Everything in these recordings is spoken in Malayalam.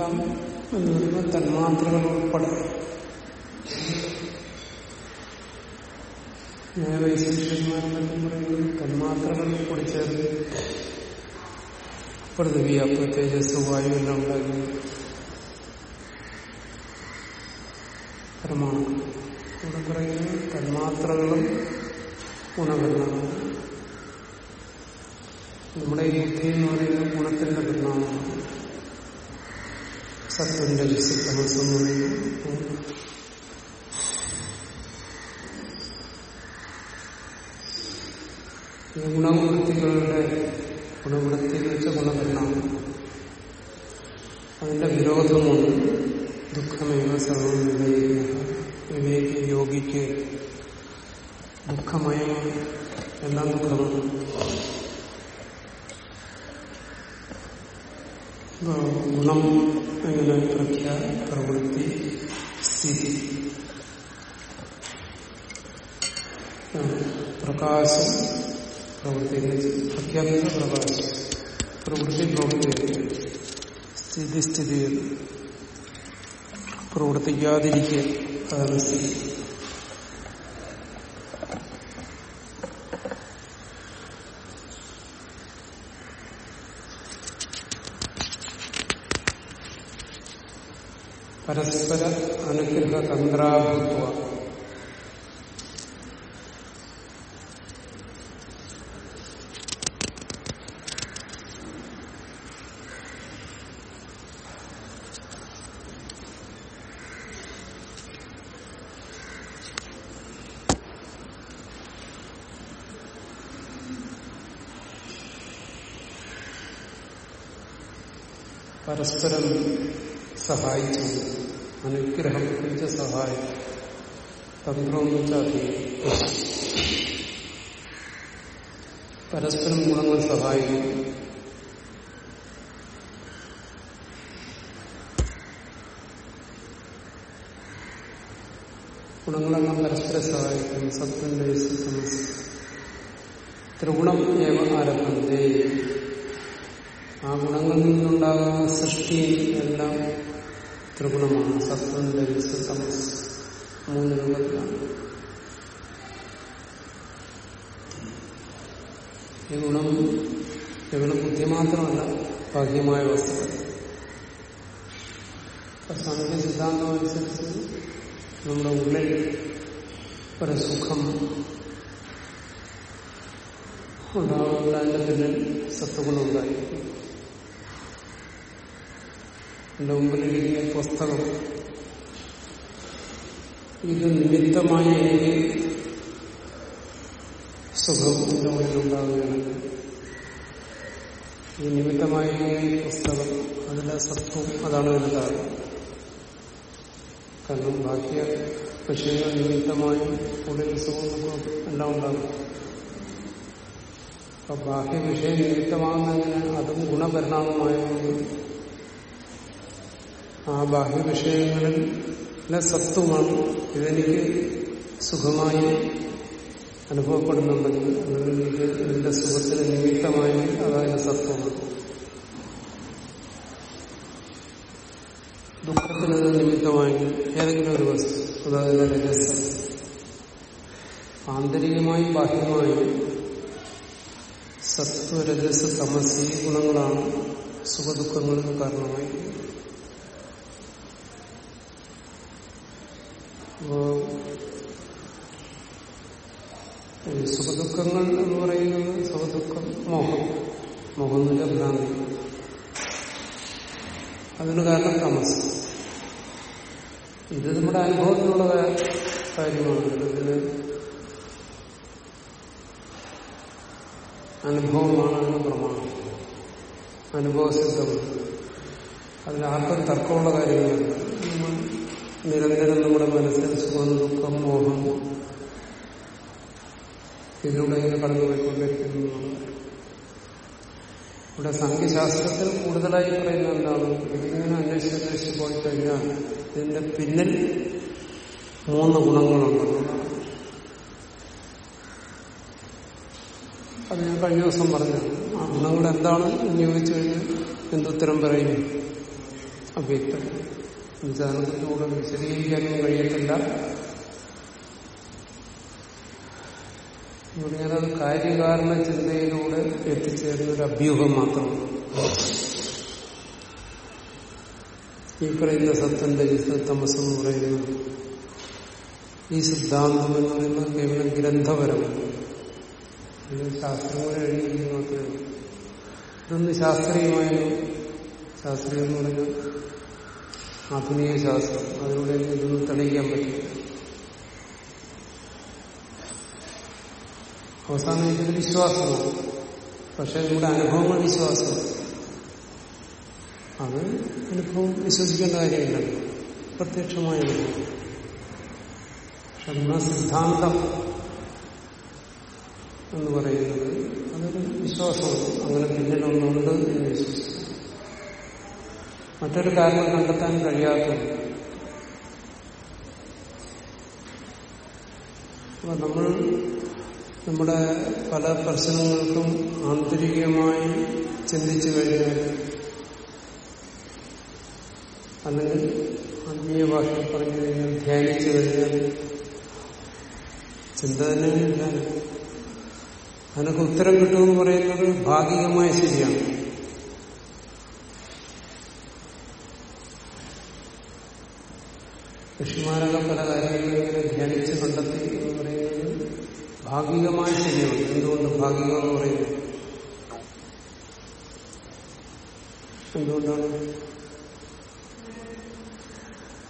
എല്ലാം എന്ന് പറയുമ്പോൾ തന്മാത്രകൾ ഉൾപ്പെടെ ന്യായവൈശേഷ്യന്മാരെന്നും പറയുന്നത് തന്മാത്രകൾ കൂടി ചേർന്ന് പൃഥ്വി അപ്പൊ തേജസ് വായു എല്ലാം ഉണ്ടായിരുന്നു. പ്രമാണം. ഇവിടെ പറയുന്നത് തന്മാത്രകളും ഗുണപരിണാമം നമ്മുടെ ഈ ബുദ്ധി എന്ന് പറയുന്നത് ഗുണത്തിന്റെ പരിണാമമാണ് സത്വന്റെ എന്ന് പറയുന്നത് ഗുണവൃത്തികളുടെ ഗുണവൃത്തി എന്ന് അതിന്റെ വിരോധമുണ്ട്. ദുഃഖമേവ സർവം വിവേക വിവേകി യോഗിക്ക് ദുഃഖമയം എല്ലാം ദുഃഖമാണ് ഗുണം പ്രഖ്യാ പ്രവൃത്തി സ്ഥിതി. പ്രകാശം പ്രവൃത്തി പ്രഖ്യാപിച്ച പ്രകാശം പ്രവൃത്തി പ്രവൃത്തി സ്ഥിതി സ്ഥിതി പ്രവർത്തിക്കാതിരിക്കുക അതാണ് സ്ഥിതി. പരസ്പര അനുഗ്രഹ തന്ത്രാഭൂത്വ. പരസ്പരം സഹായിച്ചു. അനുഗ്രഹം വെച്ച സഹായം. തന്ത്രം വെച്ചാൽ പരസ്പരം ഗുണങ്ങൾ സഹായിക്കും ഗുണങ്ങളെല്ലാം പരസ്പരം സഹായിക്കും. സത്വന്റെ ത്രിഗുണം ഏവ ആരംഭന്തേ. ആ ഗുണങ്ങളിൽ നിന്നുണ്ടാകുന്ന സൃഷ്ടി എല്ലാം ത്രിഗുണമാണ് സത്വം രജസ് തമസ്. മൂന്ന് രൂപത്തിലാണ്. ഈ ഗുണം കേവലം ബുദ്ധി മാത്രമല്ല ബാഹ്യമായ വസ്തുക്കൾ. സാമൂഹ്യ സിദ്ധാന്തം അനുസരിച്ച് നമ്മുടെ ഉള്ളിൽ ഒരു സുഖം ഉണ്ടാകുന്നതിന്റെ പിന്നിൽ സത്വഗുണം ഉണ്ടായിരിക്കും. എന്റെ മുമ്പിലിരിക്കുന്ന പുസ്തകം. ഇത് നിമിത്തമായി എനിക്ക് സുഖം എന്റെ ഉള്ളിലുണ്ടാകുകയാണ് ഈ നിമിത്തമായി പുസ്തകം അതിലെ സത്വം അതാണ് ഇതിന്റെ കാരണം. കാരണം ബാക്കിയ വിഷയങ്ങൾ നിമിത്തമായി ഉള്ളിൽ സുഖം എല്ലാം ഉണ്ടാകും. അപ്പൊ ബാഹ്യ വിഷയം നിമിത്തമാകുന്നതിന് അതും ഗുണപരിണാമമായതുകൊണ്ട് ആ ബാഹ്യ വിഷയങ്ങളിലെ സത്വമാണ് ഇതെനിക്ക് സുഖമായി അനുഭവപ്പെടുന്നുണ്ടെങ്കിൽ അല്ലെങ്കിൽ ഇത് എന്റെ സുഖത്തിന് നിമിത്തമായി അതായത് സത്വമാണ്. ദുഃഖത്തിന് നിമിത്തമായി ഏതെങ്കിലും ഒരു വസ്തു അതായത് രജസ് ആന്തരികമായും ബാഹ്യമായും സത്വരജസ് തമസി ഗുണങ്ങളാണ് സുഖദുഃഖങ്ങൾക്ക് കാരണമായി അപ്പോ ഈ സുഖദുഃഖങ്ങൾ എന്ന് പറയുന്നത് സുഖദുഃഖം മോഹം. മോഹം നില ഭ്രാന്തി. അതിന് കാരണം തമസ്. ഇത് നമ്മുടെ അനുഭവത്തിലുള്ള കാര്യമാണ്. ഇതിന് അനുഭവമാണ് പ്രമാണം. അനുഭവസിദ്ധമാണ്. അതിൽ ആർക്കും തർക്കമുള്ള കാര്യങ്ങളല്ല നമ്മൾ നിരന്തരം നമ്മുടെ മനസ്സിൽ സുഖം ദുഃഖം മോഹം ഇതിലൂടെ ഇങ്ങനെ കടന്നുപോയിക്കൊണ്ടിരിക്കുന്നതാണ് ഇവിടെ സംഖ്യശാസ്ത്രത്തിൽ കൂടുതലായി പറയുന്ന എന്താണ് ഇതിങ്ങനെ അന്വേഷിച്ച് അന്വേഷിച്ച് പോയി കഴിഞ്ഞാൽ ഇതിന്റെ പിന്നിൽ മൂന്ന് ഗുണങ്ങളുണ്ട് അത് ഞാൻ കഴിഞ്ഞ ദിവസം പറഞ്ഞു ആ ഗുണങ്ങൾ എന്താണ് എന്ന് ചോദിച്ചു കഴിഞ്ഞാൽ എന്തുത്തരം പറയും അവ്യക്തം എന്നുവെച്ചാൽ വിശദീകരിക്കാനും കഴിയത്തില്ല. ഞാനത് കാര്യകാരണ ചിന്തയിലൂടെ എത്തിച്ചേരുന്ന ഒരു അഭ്യൂഹം മാത്രമാണ് ഈ പറയുന്ന സത്യന്റെ തമസം എന്ന് പറയുന്നത് ഈ സിദ്ധാന്തം എന്ന് പറയുന്നത് കേവലം ഗ്രന്ഥപരമാണ് ഇത് ശാസ്ത്രങ്ങൾ എഴുതിയിരിക്കുന്നു മാത്രമേ ഇതൊന്ന് ശാസ്ത്രീയമായ? ശാസ്ത്രീയം എന്ന് പറഞ്ഞാൽ ആധുനിക ശാസ്ത്രം. അതിലൂടെ ഇതൊന്നും തെളിയിക്കാൻ പറ്റില്ല. അവസാനം ഇതിൽ വിശ്വാസമാണ്. പക്ഷെ നമ്മുടെ അനുഭവങ്ങൾ വിശ്വാസമാണ്. അത് അനുഭവം വിശ്വസിക്കേണ്ട കാര്യമില്ല. പ്രത്യക്ഷമായ അനുഭവം. പക്ഷെ സിദ്ധാന്തം എന്ന് പറയുന്നത് അതൊരു വിശ്വാസമാണ്. അങ്ങനെ പിന്നിലൊന്നുണ്ട് എന്ന് വിശ്വസിക്കുന്നു. മറ്റൊരു കാരണം കണ്ടെത്താൻ കഴിയാത്തത്. അപ്പൊ നമ്മൾ നമ്മുടെ പല പ്രശ്നങ്ങൾക്കും ആന്തരികമായി ചിന്തിച്ചു കഴിഞ്ഞാൽ അല്ലെങ്കിൽ ആത്മീയ ഭാഷ പറഞ്ഞു കഴിഞ്ഞാൽ ധ്യാനിച്ചു കഴിഞ്ഞാൽ ചിന്ത തന്നെയാണ് അതിനൊക്കെ ഉത്തരം കിട്ടുമെന്ന് പറയുന്നത് ഭാഗികമായ ശരിയാണ്. ഋഷിമാരൊക്കെ പല കാര്യങ്ങളും ധ്യാനിച്ച് കണ്ടെത്തി എന്ന് പറയുന്നത് ഭാഗികമായ ശരിയാണ് എന്തുകൊണ്ട് ഭാഗികം എന്ന് പറയുന്നത്? എന്തുകൊണ്ടാണ്?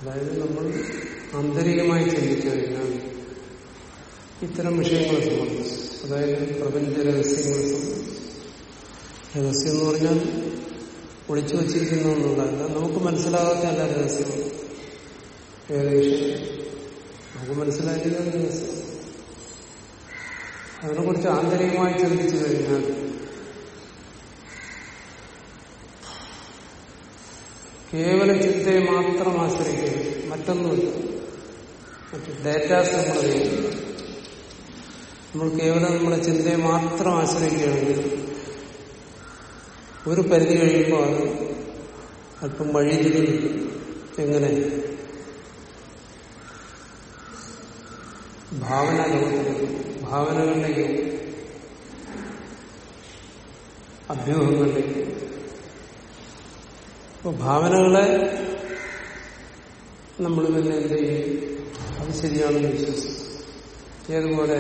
അതായത് നമ്മൾ ആന്തരികമായി ചിന്തിച്ചു കഴിഞ്ഞാൽ ഇത്തരം വിഷയങ്ങളെ സംബന്ധിച്ച് അതായത് പ്രപഞ്ച രഹസ്യങ്ങളെ സംബന്ധിച്ച്. രഹസ്യം എന്ന് പറഞ്ഞാൽ ഒളിച്ചു വച്ചിരിക്കുന്ന ഒന്നുള്ളതല്ല നമുക്ക് മനസ്സിലാകാത്ത എല്ലാ രഹസ്യങ്ങളും ഏകദേശം. നമുക്ക് മനസ്സിലാക്കിയത് അതിനെ അതിനെക്കുറിച്ച് ആന്തരികമായി ചിന്തിച്ചു കഴിഞ്ഞാൽ കേവല ചിന്തയെ മാത്രം ആശ്രയിക്കുക മറ്റൊന്നുമില്ല. മറ്റു ഡേറ്റാസ് നമ്മൾ നമ്മൾ കേവലം നമ്മുടെ ചിന്തയെ മാത്രം ആശ്രയിക്കുകയാണെങ്കിൽ ഒരു പരിധി കഴിയുമ്പോൾ അത് അല്പം വഴിതിരി എങ്ങനെ ഭാവന ലോകത്തിലേക്ക് ഭാവനകളിലേക്ക് അഭ്യൂഹങ്ങളിലേക്ക് ഭാവനകളെ നമ്മൾ തന്നെ എന്ത് ചെയ്യും? അത് ശരിയാണെന്ന് വിശ്വസിക്കും. ഏതുപോലെ?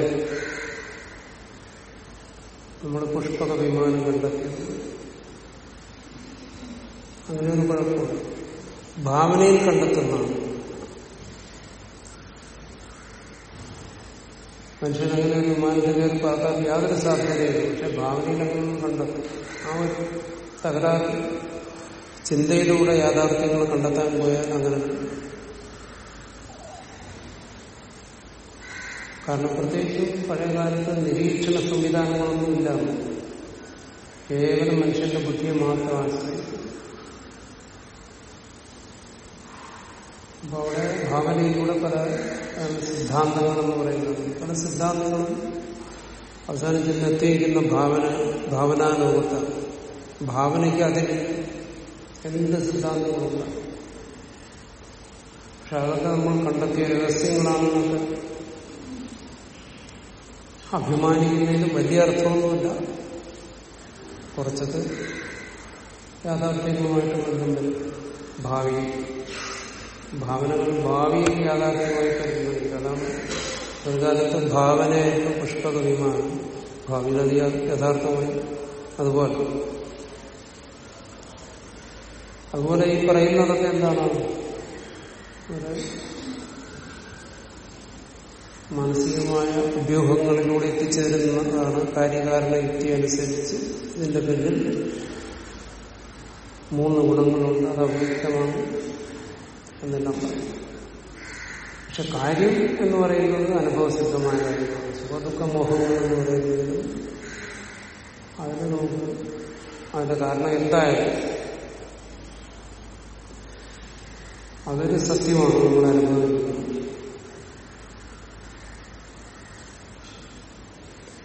നമ്മൾ പുഷ്പക വിമാനം കണ്ടെത്തിയത് അങ്ങനെ ഒരു കുഴപ്പമില്ല. ഭാവനയിൽ കണ്ടെത്തുന്നതാണ്. മനുഷ്യൻ അങ്ങനെ ഒരു വിമാനത്തിൽ കയറി പാർക്കാൻ യാതൊരു സാധ്യതയില്ല പക്ഷെ ഭാവനയിൽ കണ്ടെത്തും ആ ഒരു തകരാറ് ചിന്തയിലൂടെ യാഥാർത്ഥ്യങ്ങൾ കണ്ടെത്താൻ പോയാൽ അങ്ങനെ കാരണം പ്രത്യേകിച്ചും പഴയകാലത്ത് നിരീക്ഷണ സംവിധാനങ്ങളൊന്നും ഇല്ല കേവലം മനുഷ്യന്റെ ബുദ്ധിയെ മാത്രം ആശ്രയിക്കും അപ്പൊ അവിടെ ഭാവനയിലൂടെ പല സിദ്ധാന്തങ്ങളെന്ന് പറയുന്നത് പല സിദ്ധാന്തങ്ങളും അവസാനം ചെന്നെത്തിയിരിക്കുന്ന ഭാവന ഭാവനാലോകത്താണ് ഭാവനയ്ക്ക് അതിന് എന്ത് സിദ്ധാന്തങ്ങളുണ്ട്? പക്ഷെ അതൊക്കെ നമ്മൾ കണ്ടെത്തിയ രഹസ്യങ്ങളാണെന്നൊക്കെ അഭിമാനിക്കുന്നതിന് വലിയ അർത്ഥമൊന്നുമില്ല. കുറച്ചത് യാഥാർത്ഥ്യങ്ങളുമായിട്ട് ബന്ധം വരും. ഭാവി ഭാവനകൾ ഭാവിയിൽ യാഥാർത്ഥ്യമായി പരിഗണിക്കുക അതാണ് ഒരു കാലത്ത് ഭാവനയായിരുന്നു പുഷ്പക ഭാവിയിൽ അത് യഥാർത്ഥമായി അതുപോലെ. അതുപോലെ ഈ പറയുന്നതൊക്കെ എന്താണ്? മാനസികമായ ഉപയോഗങ്ങളിലൂടെ എത്തിച്ചേരുന്നതാണ് കാര്യകാരണ യുക്തി അനുസരിച്ച് ഇതിന്റെ പിന്നിൽ മൂന്ന് ഗുണങ്ങളുണ്ട്. അത് അവ്യക്തമാണ്. എന്നെല്ലാം പറയും പക്ഷെ കാര്യം എന്ന് പറയുന്നത് അനുഭവസിദ്ധമായ കാര്യമാണ്. സുഖദുഃഖ മോഹങ്ങൾ എന്ന് പറയുന്നത് അതിന് നമുക്ക് അതിന്റെ കാരണം എന്തായാലും അതൊരു സത്യമാണ് നമ്മൾ അനുഭവിക്കുന്നത്.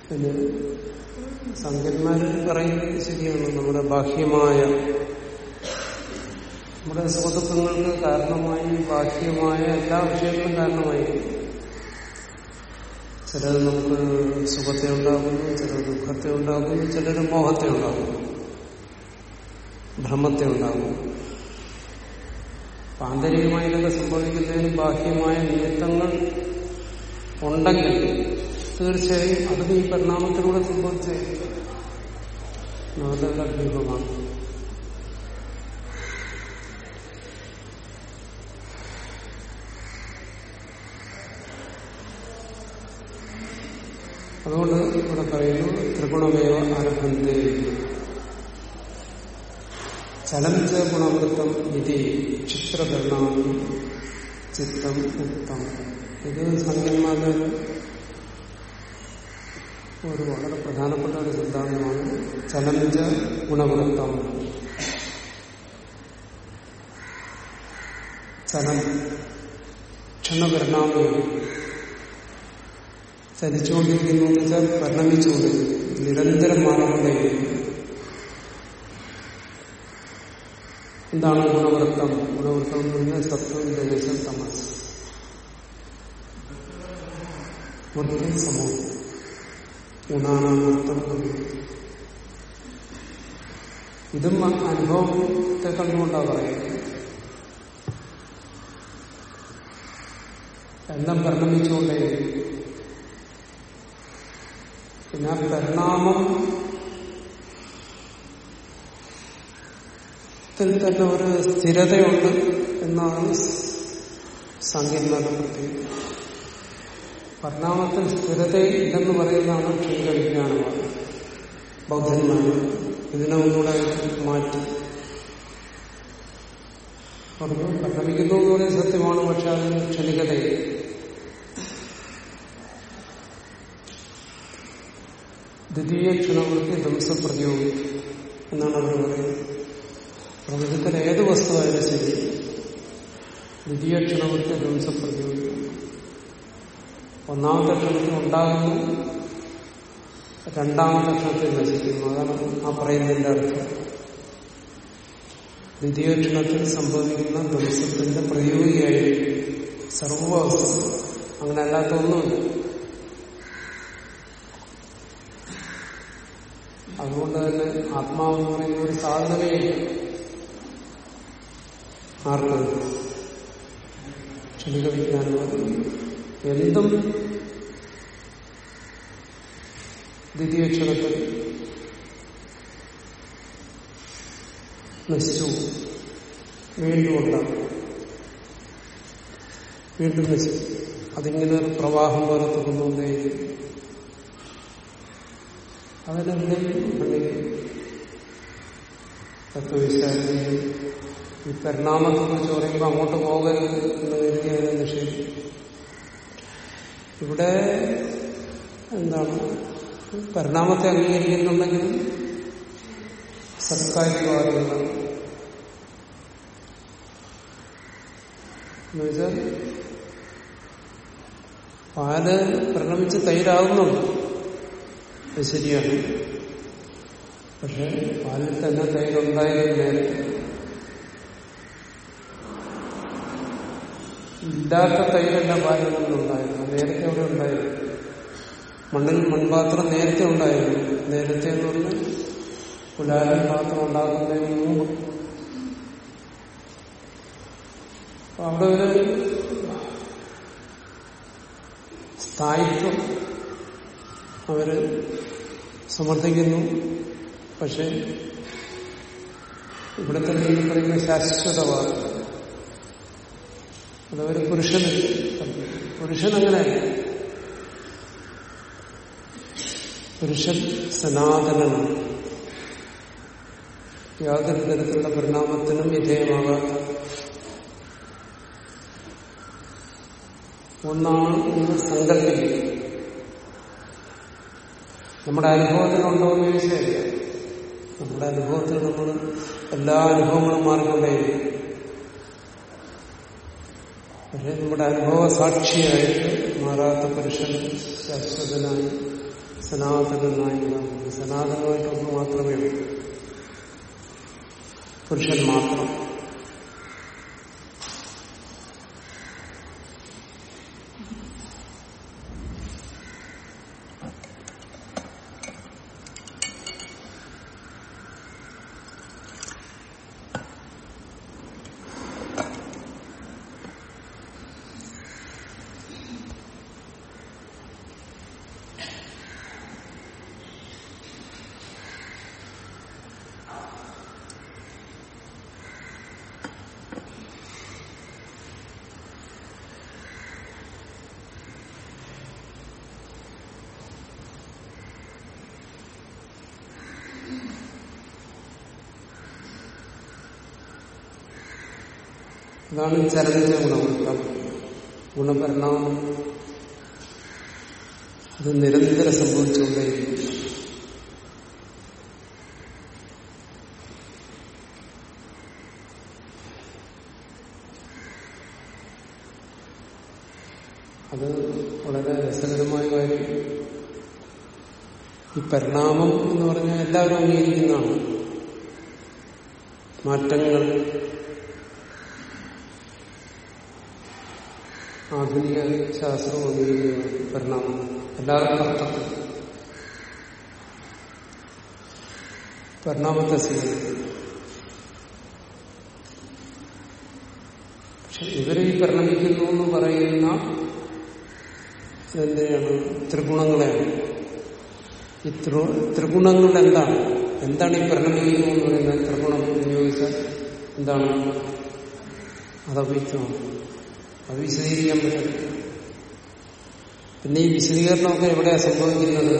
പിന്നെ സംഘന്മാർ പറയുന്നത് ശരിയാണ്. നമ്മുടെ ബാഹ്യമായ നമ്മുടെ സുഹൃത്തുക്കങ്ങൾക്ക് കാരണമായി ബാഹ്യമായ എല്ലാ വിഷയങ്ങളും കാരണമായി. ചിലത് നമുക്ക് സുഖത്തെ ഉണ്ടാകുന്നു ചിലർ ദുഃഖത്തെ ഉണ്ടാകുന്നു ചിലർ മോഹത്തെ ഉണ്ടാകുന്നു ഭ്രമത്തെ ഉണ്ടാകുന്നു ആന്തരികമായി ഇതൊക്കെ സംഭവിക്കുന്നതിന് ബാഹ്യമായ നിമിത്തങ്ങൾ ഉണ്ടെങ്കിൽ തീർച്ചയായും അതും ഈ പരിണാമത്തിലൂടെ സംഭവിച്ചേ നവതയുടെ അഭ്യൂഹമാണ് അതുകൊണ്ട് ഇവിടെ പറയുന്നു ത്രിഗുണമേവ ആരംഭന്തേ ചലം ച ഗുണവൃത്തം ഇതി ക്ഷിത്രപരിണാമി ചിത്തം ഉക്തം ഇത് സംഖ്യന്മാരുടെ ഒരു വളരെ പ്രധാനപ്പെട്ട ഒരു സിദ്ധാന്തമാണ് ചലഞ്ച ഗുണവൃത്തം ചലം ക്ഷണപരിണാമിയാണ് ചലിച്ചുകൊണ്ടിരിക്കുന്നു എന്ന് വെച്ചാൽ പരിണമിച്ചുകൊണ്ടിരിക്കുന്നു നിരന്തരം മാറിക്കൊണ്ടേയിരിക്കുന്നു എന്താണ് ഗുണവൃത്തം? ഗുണവൃത്തം എന്ന് പറഞ്ഞാൽ സത്വം രജസം തമസ് വൃത്തി സമൂഹം ഗുണാണ് വൃത്തം ഇതും അനുഭവത്തെ കണ്ടുകൊണ്ടാണ് പറയുന്നത്. എല്ലാം പരിണമിച്ചുകൊണ്ടേയിരിക്കും. പിന്നെ ആ പരിണാമം ത്തിൽ തന്നെ ഒരു സ്ഥിരതയുണ്ട് എന്നാണ് സാങ്കേതികമായ പ്രത്യേകത പരിണാമത്തിൽ സ്ഥിരതയില്ലെന്ന് പറയുന്നതാണ് ക്ഷീരവിജ്ഞാനം ബൗദ്ധന്മാർ ഇതിനെ ഒന്നുകൂടെ മാറ്റി. പറഞ്ഞു പരിണമിക്കുന്നു എന്ന് പറയുന്നത് സത്യമാണ് പക്ഷെ അതിന് ക്ഷണികതയില്ല. ദ്വിതീയ ക്ഷണവൃത്തി ധ്വംസപ്രതിയോഗി എന്നാണ് അവർ പറയുന്നത്. പ്രപഞ്ചത്തിൽ ഏത് വസ്തുവായാലും ശരി. ദ്വിതീയ ക്ഷണവൃത്തി ധ്വംസപ്രതിയോഗി ഒന്നാമത്തെ ക്ഷണത്തിൽ ഉണ്ടാകുന്നു. രണ്ടാമത്തെ ക്ഷണത്തിൽ നശിക്കുന്നു. അതാണ് ആ പറയുന്നതിന്റെ അർത്ഥം. ദ്വിതീയ ക്ഷണത്തിൽ സംഭവിക്കുന്ന ധ്വംസത്തിന്റെ പ്രതിയോഗിയായി സർവവസ്തു അങ്ങനെ അല്ലാത്ത ഒന്നുമില്ല. അതുകൊണ്ട് തന്നെ ആത്മാവെന്ന് പറയുന്ന ഒരു സാധനമേ ആർക്ക് ക്ഷണിക വിജ്ഞാനം എന്തും ദ്വിതീയ ക്ഷണത്തിൽ നശിച്ചു വീണ്ടും വീണ്ടും നശിച്ചു അതിങ്ങനെ പ്രവാഹം പോലെ തുടർന്നുകൊണ്ടേയിരിക്കും. ഉണ്ടെങ്കിൽ തത്വവിശാലിനെയും ഈ പരിണാമത്തെ കുറിച്ച് പറയുമ്പോൾ അങ്ങോട്ട് പോകരുത് എന്ന് കരുതി അതിനെ ഇവിടെ എന്താണ് പരിണാമത്തെ അംഗീകരിക്കുന്നുണ്ടെങ്കിൽ സത്കാര്യവാദികളാണ് എന്നുവെച്ചാൽ പാൽ പരിണമിച്ച് തൈരാകുന്നുണ്ട് അത് ശരിയാണ്. പക്ഷെ പാലിൽ തന്നെ തൈരുണ്ടായിരുന്നു നേരത്തെ ഇല്ലാത്ത തൈരല്ല പാലിൽ നിന്നുണ്ടായിരുന്നു നേരത്തെ അവിടെ ഉണ്ടായിരുന്നു. മണ്ണിൽ മൺപാത്രം നേരത്തെ ഉണ്ടായിരുന്നു. നേരത്തെ എന്ന് പറഞ്ഞാൽ കുലാലൻ പാത്രം ഉണ്ടാകുന്നതിന് മുമ്പ്. അവിടെ ഒരു സ്ഥായിത്വം. അവർ സമർത്ഥിക്കുന്നു. പക്ഷെ ഇവിടെ തന്നെ ഈ പറയുന്ന ശാശ്വതമാണ്. അതൊരു പുരുഷന് പുരുഷൻ അങ്ങനെയല്ല പുരുഷൻ സനാതനം യാതൊരു തരത്തിലുള്ള പരിണാമത്തിനും വിധേയമാകാത്ത ഒന്നാണ് എന്ന് സങ്കല്പിക്കുന്നത് നമ്മുടെ അനുഭവത്തിലുണ്ടോ എന്ന് ചോദിച്ചാൽ നമ്മുടെ അനുഭവത്തിൽ നമ്മൾ എല്ലാ അനുഭവങ്ങളും മാറിക്കൊണ്ടേയിരിക്കും. പക്ഷെ നമ്മുടെ അനുഭവ സാക്ഷിയായിട്ട് മാറാത്ത പുരുഷൻ ശാശ്വതനായി സനാതനായി സനാതനമായിട്ടൊന്ന് മാത്രമേ ഉള്ളൂ. പുരുഷൻ മാത്രം. അതാണ് ചലനത്തിന്റെ ഗുണം. ഗുണപരിണാമം അത് നിരന്തരം സംഭവിച്ചുകൊണ്ടേയിരിക്കും. അത് വളരെ രസകരമായ കാര്യം. ഈ പരിണാമം എന്ന് പറഞ്ഞാൽ എല്ലാവരും അംഗീകരിക്കുന്നതാണ്. മാറ്റങ്ങൾ ആധുനിക ശാസ്ത്രം അംഗീകരിക്കുന്ന പരിണാമം. എല്ലാവർക്കും അർത്ഥത്തിൽ പരിണാമത്തെ സ്വീകരിക്കുന്നു പക്ഷെ ഇവർ ഈ പരിണമിക്കുന്നു എന്ന് പറയുന്ന എന്തിനാണ് ത്രിഗുണങ്ങളെയാണ്. ഈ ത്രി ത്രിഗുണങ്ങൾ എന്താണ്? എന്താണ് ഈ പരിണമിക്കുന്നു എന്ന് പറയുന്നത് ത്രിഗുണം ഉപയോഗിച്ചാൽ എന്താണ്? അതവ്യക്തമാണ് അത് വിശദീകരിക്കാൻ പറ്റും പിന്നെ ഈ വിശദീകരണമൊക്കെ എവിടെയാ സംഭവിക്കുന്നത്?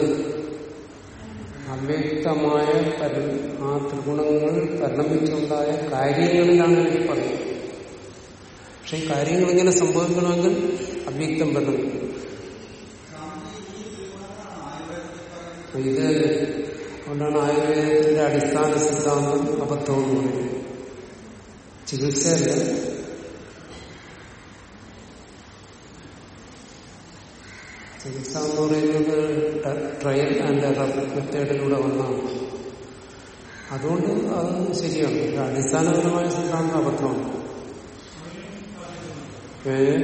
അവ്യക്തമായ ആ ത്രിഗുണങ്ങൾ പരിണമിച്ചുണ്ടായ കാര്യങ്ങളിലാണ് എനിക്ക് പറയുന്നത്. പക്ഷെ കാര്യങ്ങൾ ഇങ്ങനെ സംഭവിക്കണമെങ്കിൽ അവ്യക്തം പരിണമിക്കും ഇത് അതുകൊണ്ടാണ് ആയുർവേദത്തിന്റെ അടിസ്ഥാന സിദ്ധാന്തം അബദ്ധമെന്ന് പറയുന്നത്. ചികിത്സയല്ല ചികിത്സ എന്ന് പറയുന്നത് ട്രയൽ ആൻഡ് എറർ മെത്തേഡിലൂടെ വന്നാണ് അതുകൊണ്ട് അത് ശരിയാണ്. അടിസ്ഥാനപരമായ സിദ്ധാന്തം അബദ്ധമാണ്. ഏ?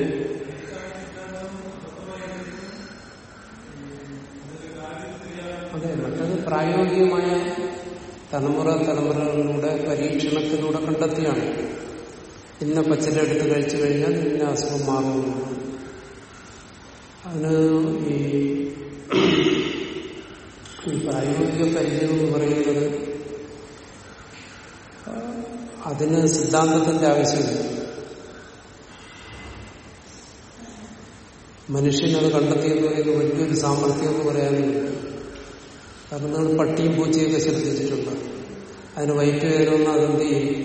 അതെ മറ്റത് പ്രായോഗികമായ തലമുറ തലമുറകളിലൂടെ പരീക്ഷണത്തിലൂടെ കണ്ടെത്തിയാണ്. ഇന്ന എടുത്ത് കഴിച്ചു കഴിഞ്ഞാൽ ഇന്ന അസുഖം മാറുന്നു അതിന് ഈ പ്രായോഗിക പരിചയം എന്ന് പറയുന്നത് അതിന് സിദ്ധാന്തത്തിന്റെ ആവശ്യമില്ല. മനുഷ്യനത് കണ്ടെത്തിയെന്ന് പറയുന്നത് വലിയൊരു സാമർഥ്യം എന്ന് പറയാനില്ല. കാരണം നിങ്ങൾ പട്ടിയും പൂച്ചയൊക്കെ ശ്രദ്ധിച്ചിട്ടുണ്ട്. അതിന് വൈറ്റ് വേണമെന്ന് അതിന്റെ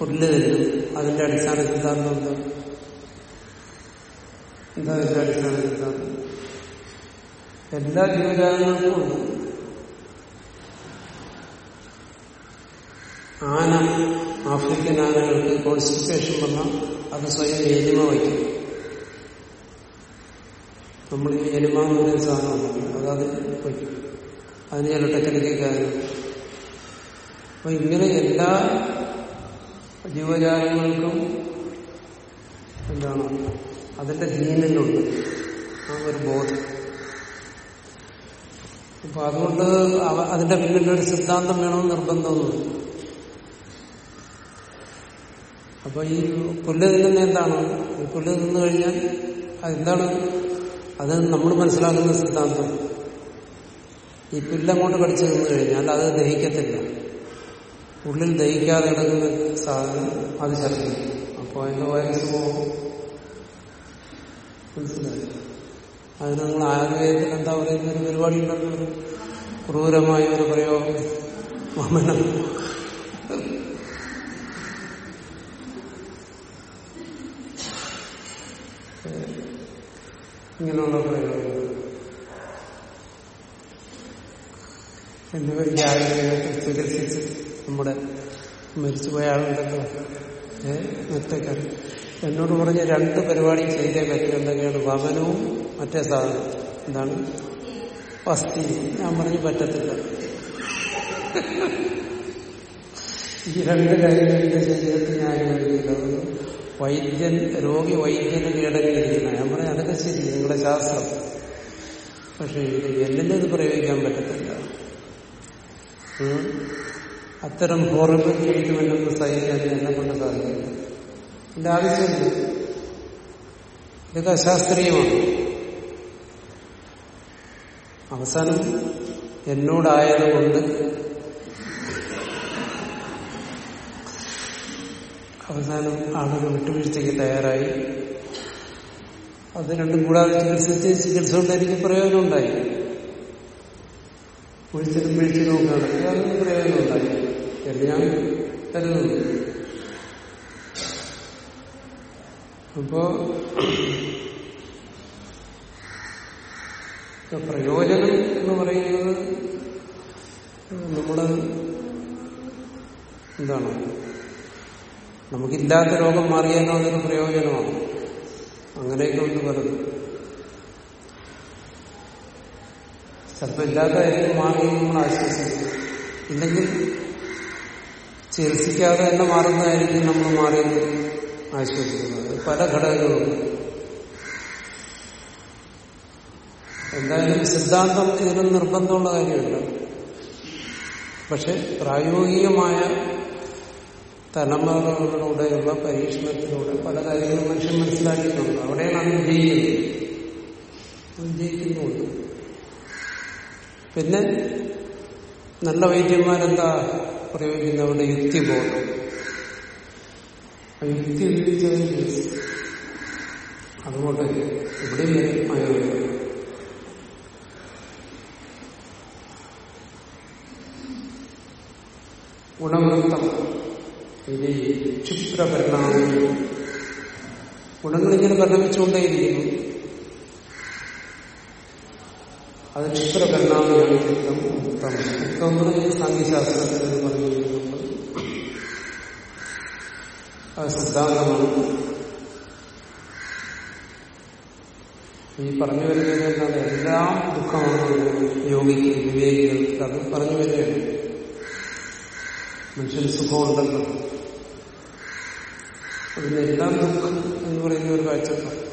പുല്ല് തരും. അതിന്റെ അടിസ്ഥാന സിദ്ധാന്തം എന്താ എന്താ ഇതിന്റെ അടിസ്ഥാന സിദ്ധാന്തം എല്ലാ ജീവജാലങ്ങൾക്കും ആന ആഫ്രിക്കൻ ആനകൾക്ക് കോൺസ്റ്റിപ്പേഷൻ വന്നാൽ അത് സ്വയം എലിമ വയ്ക്കും. നമ്മൾ ഈ എലിമ എന്ന് പറയുന്ന സാധനമുണ്ട് അത് അത് വയ്ക്കും. അതിന് ചില ടെക്നിക്കൊക്കെ അപ്പൊ ഇങ്ങനെ എല്ലാ ജീവജാലങ്ങൾക്കും എന്താണ്? അതിന്റെ ജീനിലുണ്ട്. ആ ഒരു ബോധം. അപ്പൊ അതുകൊണ്ട് അതിന്റെ പിന്നിൽ ഒരു സിദ്ധാന്തം വേണമെന്ന് നിർബന്ധമൊന്നുമില്ല അപ്പൊ ഈ പുല്ല് തിന്നുന്ന എന്താണ്? ഈ പുല്ല് തിന്നു കഴിഞ്ഞാൽ അതെന്താണ് അത് നമ്മൾ മനസ്സിലാക്കുന്ന സിദ്ധാന്തം. ഈ പുല്ലങ്ങോട്ട് കടിച്ചു തിന്നു കഴിഞ്ഞാൽ അത് ദഹിക്കത്തില്ല. ഉള്ളിൽ ദഹിക്കാതെ കിടക്കുന്ന സാധനം അത് ഛർദ്ദിക്കും അപ്പോൾ അതിന്റെ വയസ്സ് പോകും. മനസ്സിലായി. അതിന് നിങ്ങൾ ആയുർവേദത്തിൽ എന്താ പറയുന്ന ഒരു പരിപാടി ഉണ്ടെന്ന് ഒരു ക്രൂരമായ ഒരു പ്രയോഗം. വമനം ഇങ്ങനെയുള്ള പ്രയോഗങ്ങൾ. എന്നിവ വലിയ ആയുർവേദത്തിൽ ചികിത്സിച്ച് നമ്മുടെ മരിച്ചുപോയ ആളുണ്ടല്ലോ. ഏ? മറ്റൊക്കെ എന്നോട് പറഞ്ഞ രണ്ട് പരിപാടി ചെയ്തേ പറ്റും. എന്തൊക്കെയാണ്? ഭവനവും മറ്റേ സാധനം എന്താണ്? വസ്തി ഞാൻ പറഞ്ഞു പറ്റത്തില്ല. ഈ രണ്ട് കാര്യങ്ങൾ ശരീരത്തിൽ ഞാൻ അനുഭവിക്കുന്നത് വൈദ്യൻ രോഗി വൈദ്യന് കീഴടങ്ങിയിരിക്കുന്ന ഞാൻ പറഞ്ഞു അതൊക്കെ ശരി നിങ്ങളുടെ ശാസ്ത്രം. പക്ഷെ ഇത് എന്നിനെ ഇത് പ്രയോഗിക്കാൻ പറ്റത്തില്ല. അത്തരം ഹോറബിൾ ട്രീറ്റ്മെന്റ് ഒന്നും എന്നെ കൊണ്ട് സാധിക്കില്ല. എന്റെ ആവശ്യമില്ല. ഇതൊക്കെ അശാസ്ത്രീയമാണ്. അവസാനം എന്നോടായതുകൊണ്ട് അവസാനം ആളുകൾ വിട്ടുവീഴ്ചയ്ക്ക് തയ്യാറായി. അത് രണ്ടും കൂടാതെ ചികിത്സിച്ച് ചികിത്സ കൊണ്ട് എനിക്ക് പ്രയോജനം ഉണ്ടായി ഒഴിച്ചിലും വീഴ്ചയിലും ഒക്കെ നടക്കുക അതിന് പ്രയോജനം ഉണ്ടായി എന്ന് ഞാൻ കരുതുന്നു. അപ്പോ പ്രയോജനം എന്ന് പറയുന്നത് നമ്മൾ എന്താണ്? നമുക്കില്ലാത്ത രോഗം മാറിയാലോ അതൊരു പ്രയോജനമാണ്. അങ്ങനെയൊക്കെ ഒന്ന് പറഞ്ഞു. ചിലപ്പോൾ ഇല്ലാത്തതായിരിക്കും മാറി നമ്മൾ ആശ്വസിക്കും. ഇല്ലെങ്കിൽ ചികിത്സിക്കാതെ തന്നെ മാറുന്നതായിരിക്കും നമ്മൾ മാറി ആശ്വസിക്കുന്നത്. പല ഘടകങ്ങളുണ്ട് എന്തായാലും സിദ്ധാന്തം ഇതിനും നിർബന്ധമുള്ള കാര്യമല്ല. പക്ഷെ പ്രായോഗികമായ തലമുറകളിലൂടെയുള്ള പരീക്ഷണത്തിലൂടെ പല കാര്യങ്ങളും മനുഷ്യൻ മനസ്സിലാക്കിയിട്ടുണ്ട്. അവിടെയാണ് അത് വിജയിക്കുന്നത്. വിജയിക്കുന്നുണ്ട് പിന്നെ നല്ല വൈദ്യന്മാരെന്താ പ്രയോഗിക്കുന്നവരുടെ യുക്തിബോധം? യുക്തി ഉപയോഗിച്ചവർ അതുകൊണ്ട് ഇവിടെയും അയോഗ്യം ഗുണവൃത്തം. ഇനി ക്ഷിപ്രപരിണാമം ഗുണങ്ങളിങ്ങനെ പരിണമിച്ചുകൊണ്ടേയിരിക്കുന്നു അത് ക്ഷിപ്രപരിണാമിയാണ് ചിത്രം ഉത്തം ഉത്തം എന്ന് പറഞ്ഞാൽ സംഖ്യശാസ്ത്രത്തിൽ പറഞ്ഞിരിക്കുന്നുണ്ട് അത് സിദ്ധാന്തമാണ് ഈ പറഞ്ഞു വരുന്നത് എന്താണ്? എല്ലാം ദുഃഖമാണ് യോഗിക്ക് വിവേകികൾക്ക്. അത് പറഞ്ഞു വരികയാണ്. മനുഷ്യന് സുഖമുണ്ടല്ലോ. അതിന് എല്ലാം ദുഃഖം എന്ന് പറയുന്ന ഒരു കാഴ്ചപ്പാട്.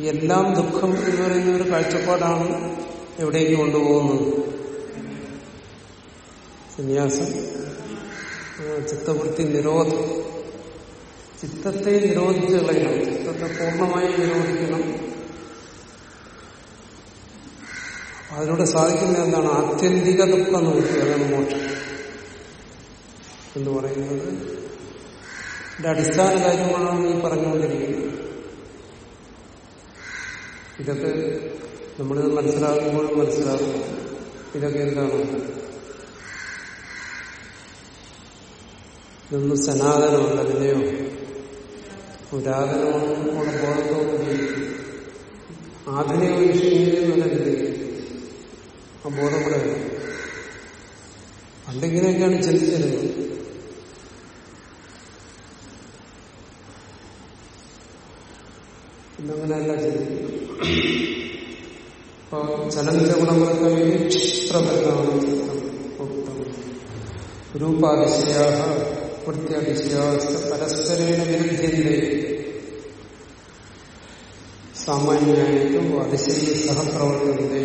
ഈ എല്ലാം ദുഃഖം എന്ന് പറയുന്ന ഒരു കാഴ്ചപ്പാടാണ് എവിടേക്ക് കൊണ്ടുപോകുന്നത്? സന്യാസം ആ, ചിത്തവൃത്തി നിരോധം. ചിത്തത്തെ നിരോധിച്ചു കളയണം. ചിത്തത്തെ പൂർണമായി നിരോധിക്കണം. അതിലൂടെ സാധിക്കുന്ന എന്താണ്? ആത്യന്തിക ദുഃഖം നോക്കി അതാണ് മോക്ഷം. എന്ന് പറയുന്നത്. ഇതിന്റെ അടിസ്ഥാന കാര്യമാണ് ഈ പറഞ്ഞുകൊണ്ടിരിക്കുന്നത്. ഇതൊക്കെ നമ്മളിത് മനസ്സിലാക്കുമ്പോഴും മനസ്സിലാക്കും ഇതൊക്കെ എന്താണ്? ഇതൊന്നും സനാതനമല്ല അതിനെയോ പുരാതനമാണ് ജീവിക്കും ആധുനിക മനുഷ്യനെങ്കിലും നല്ല രീതിയിൽ ആ ബോധം കൂടെ വേണം. പണ്ടിങ്ങനെയൊക്കെയാണ് ചിന്തിച്ചിരുന്നത്. ഇന്നങ്ങനെയല്ല ചിന്തിക്കുന്നത്. അപ്പൊ ചലഞ്ച ഗുണങ്ങളൊക്കെ ക്ഷിപ്രബലമാണ് രൂപാതിശയാ വൃത്തിയതിശയാസ്ത പരസ്പരേണ വിരുദ്ധ്യന്തേ സാമാന്യായിട്ടും അതിശയ സഹപ്രവർത്തനത്തെ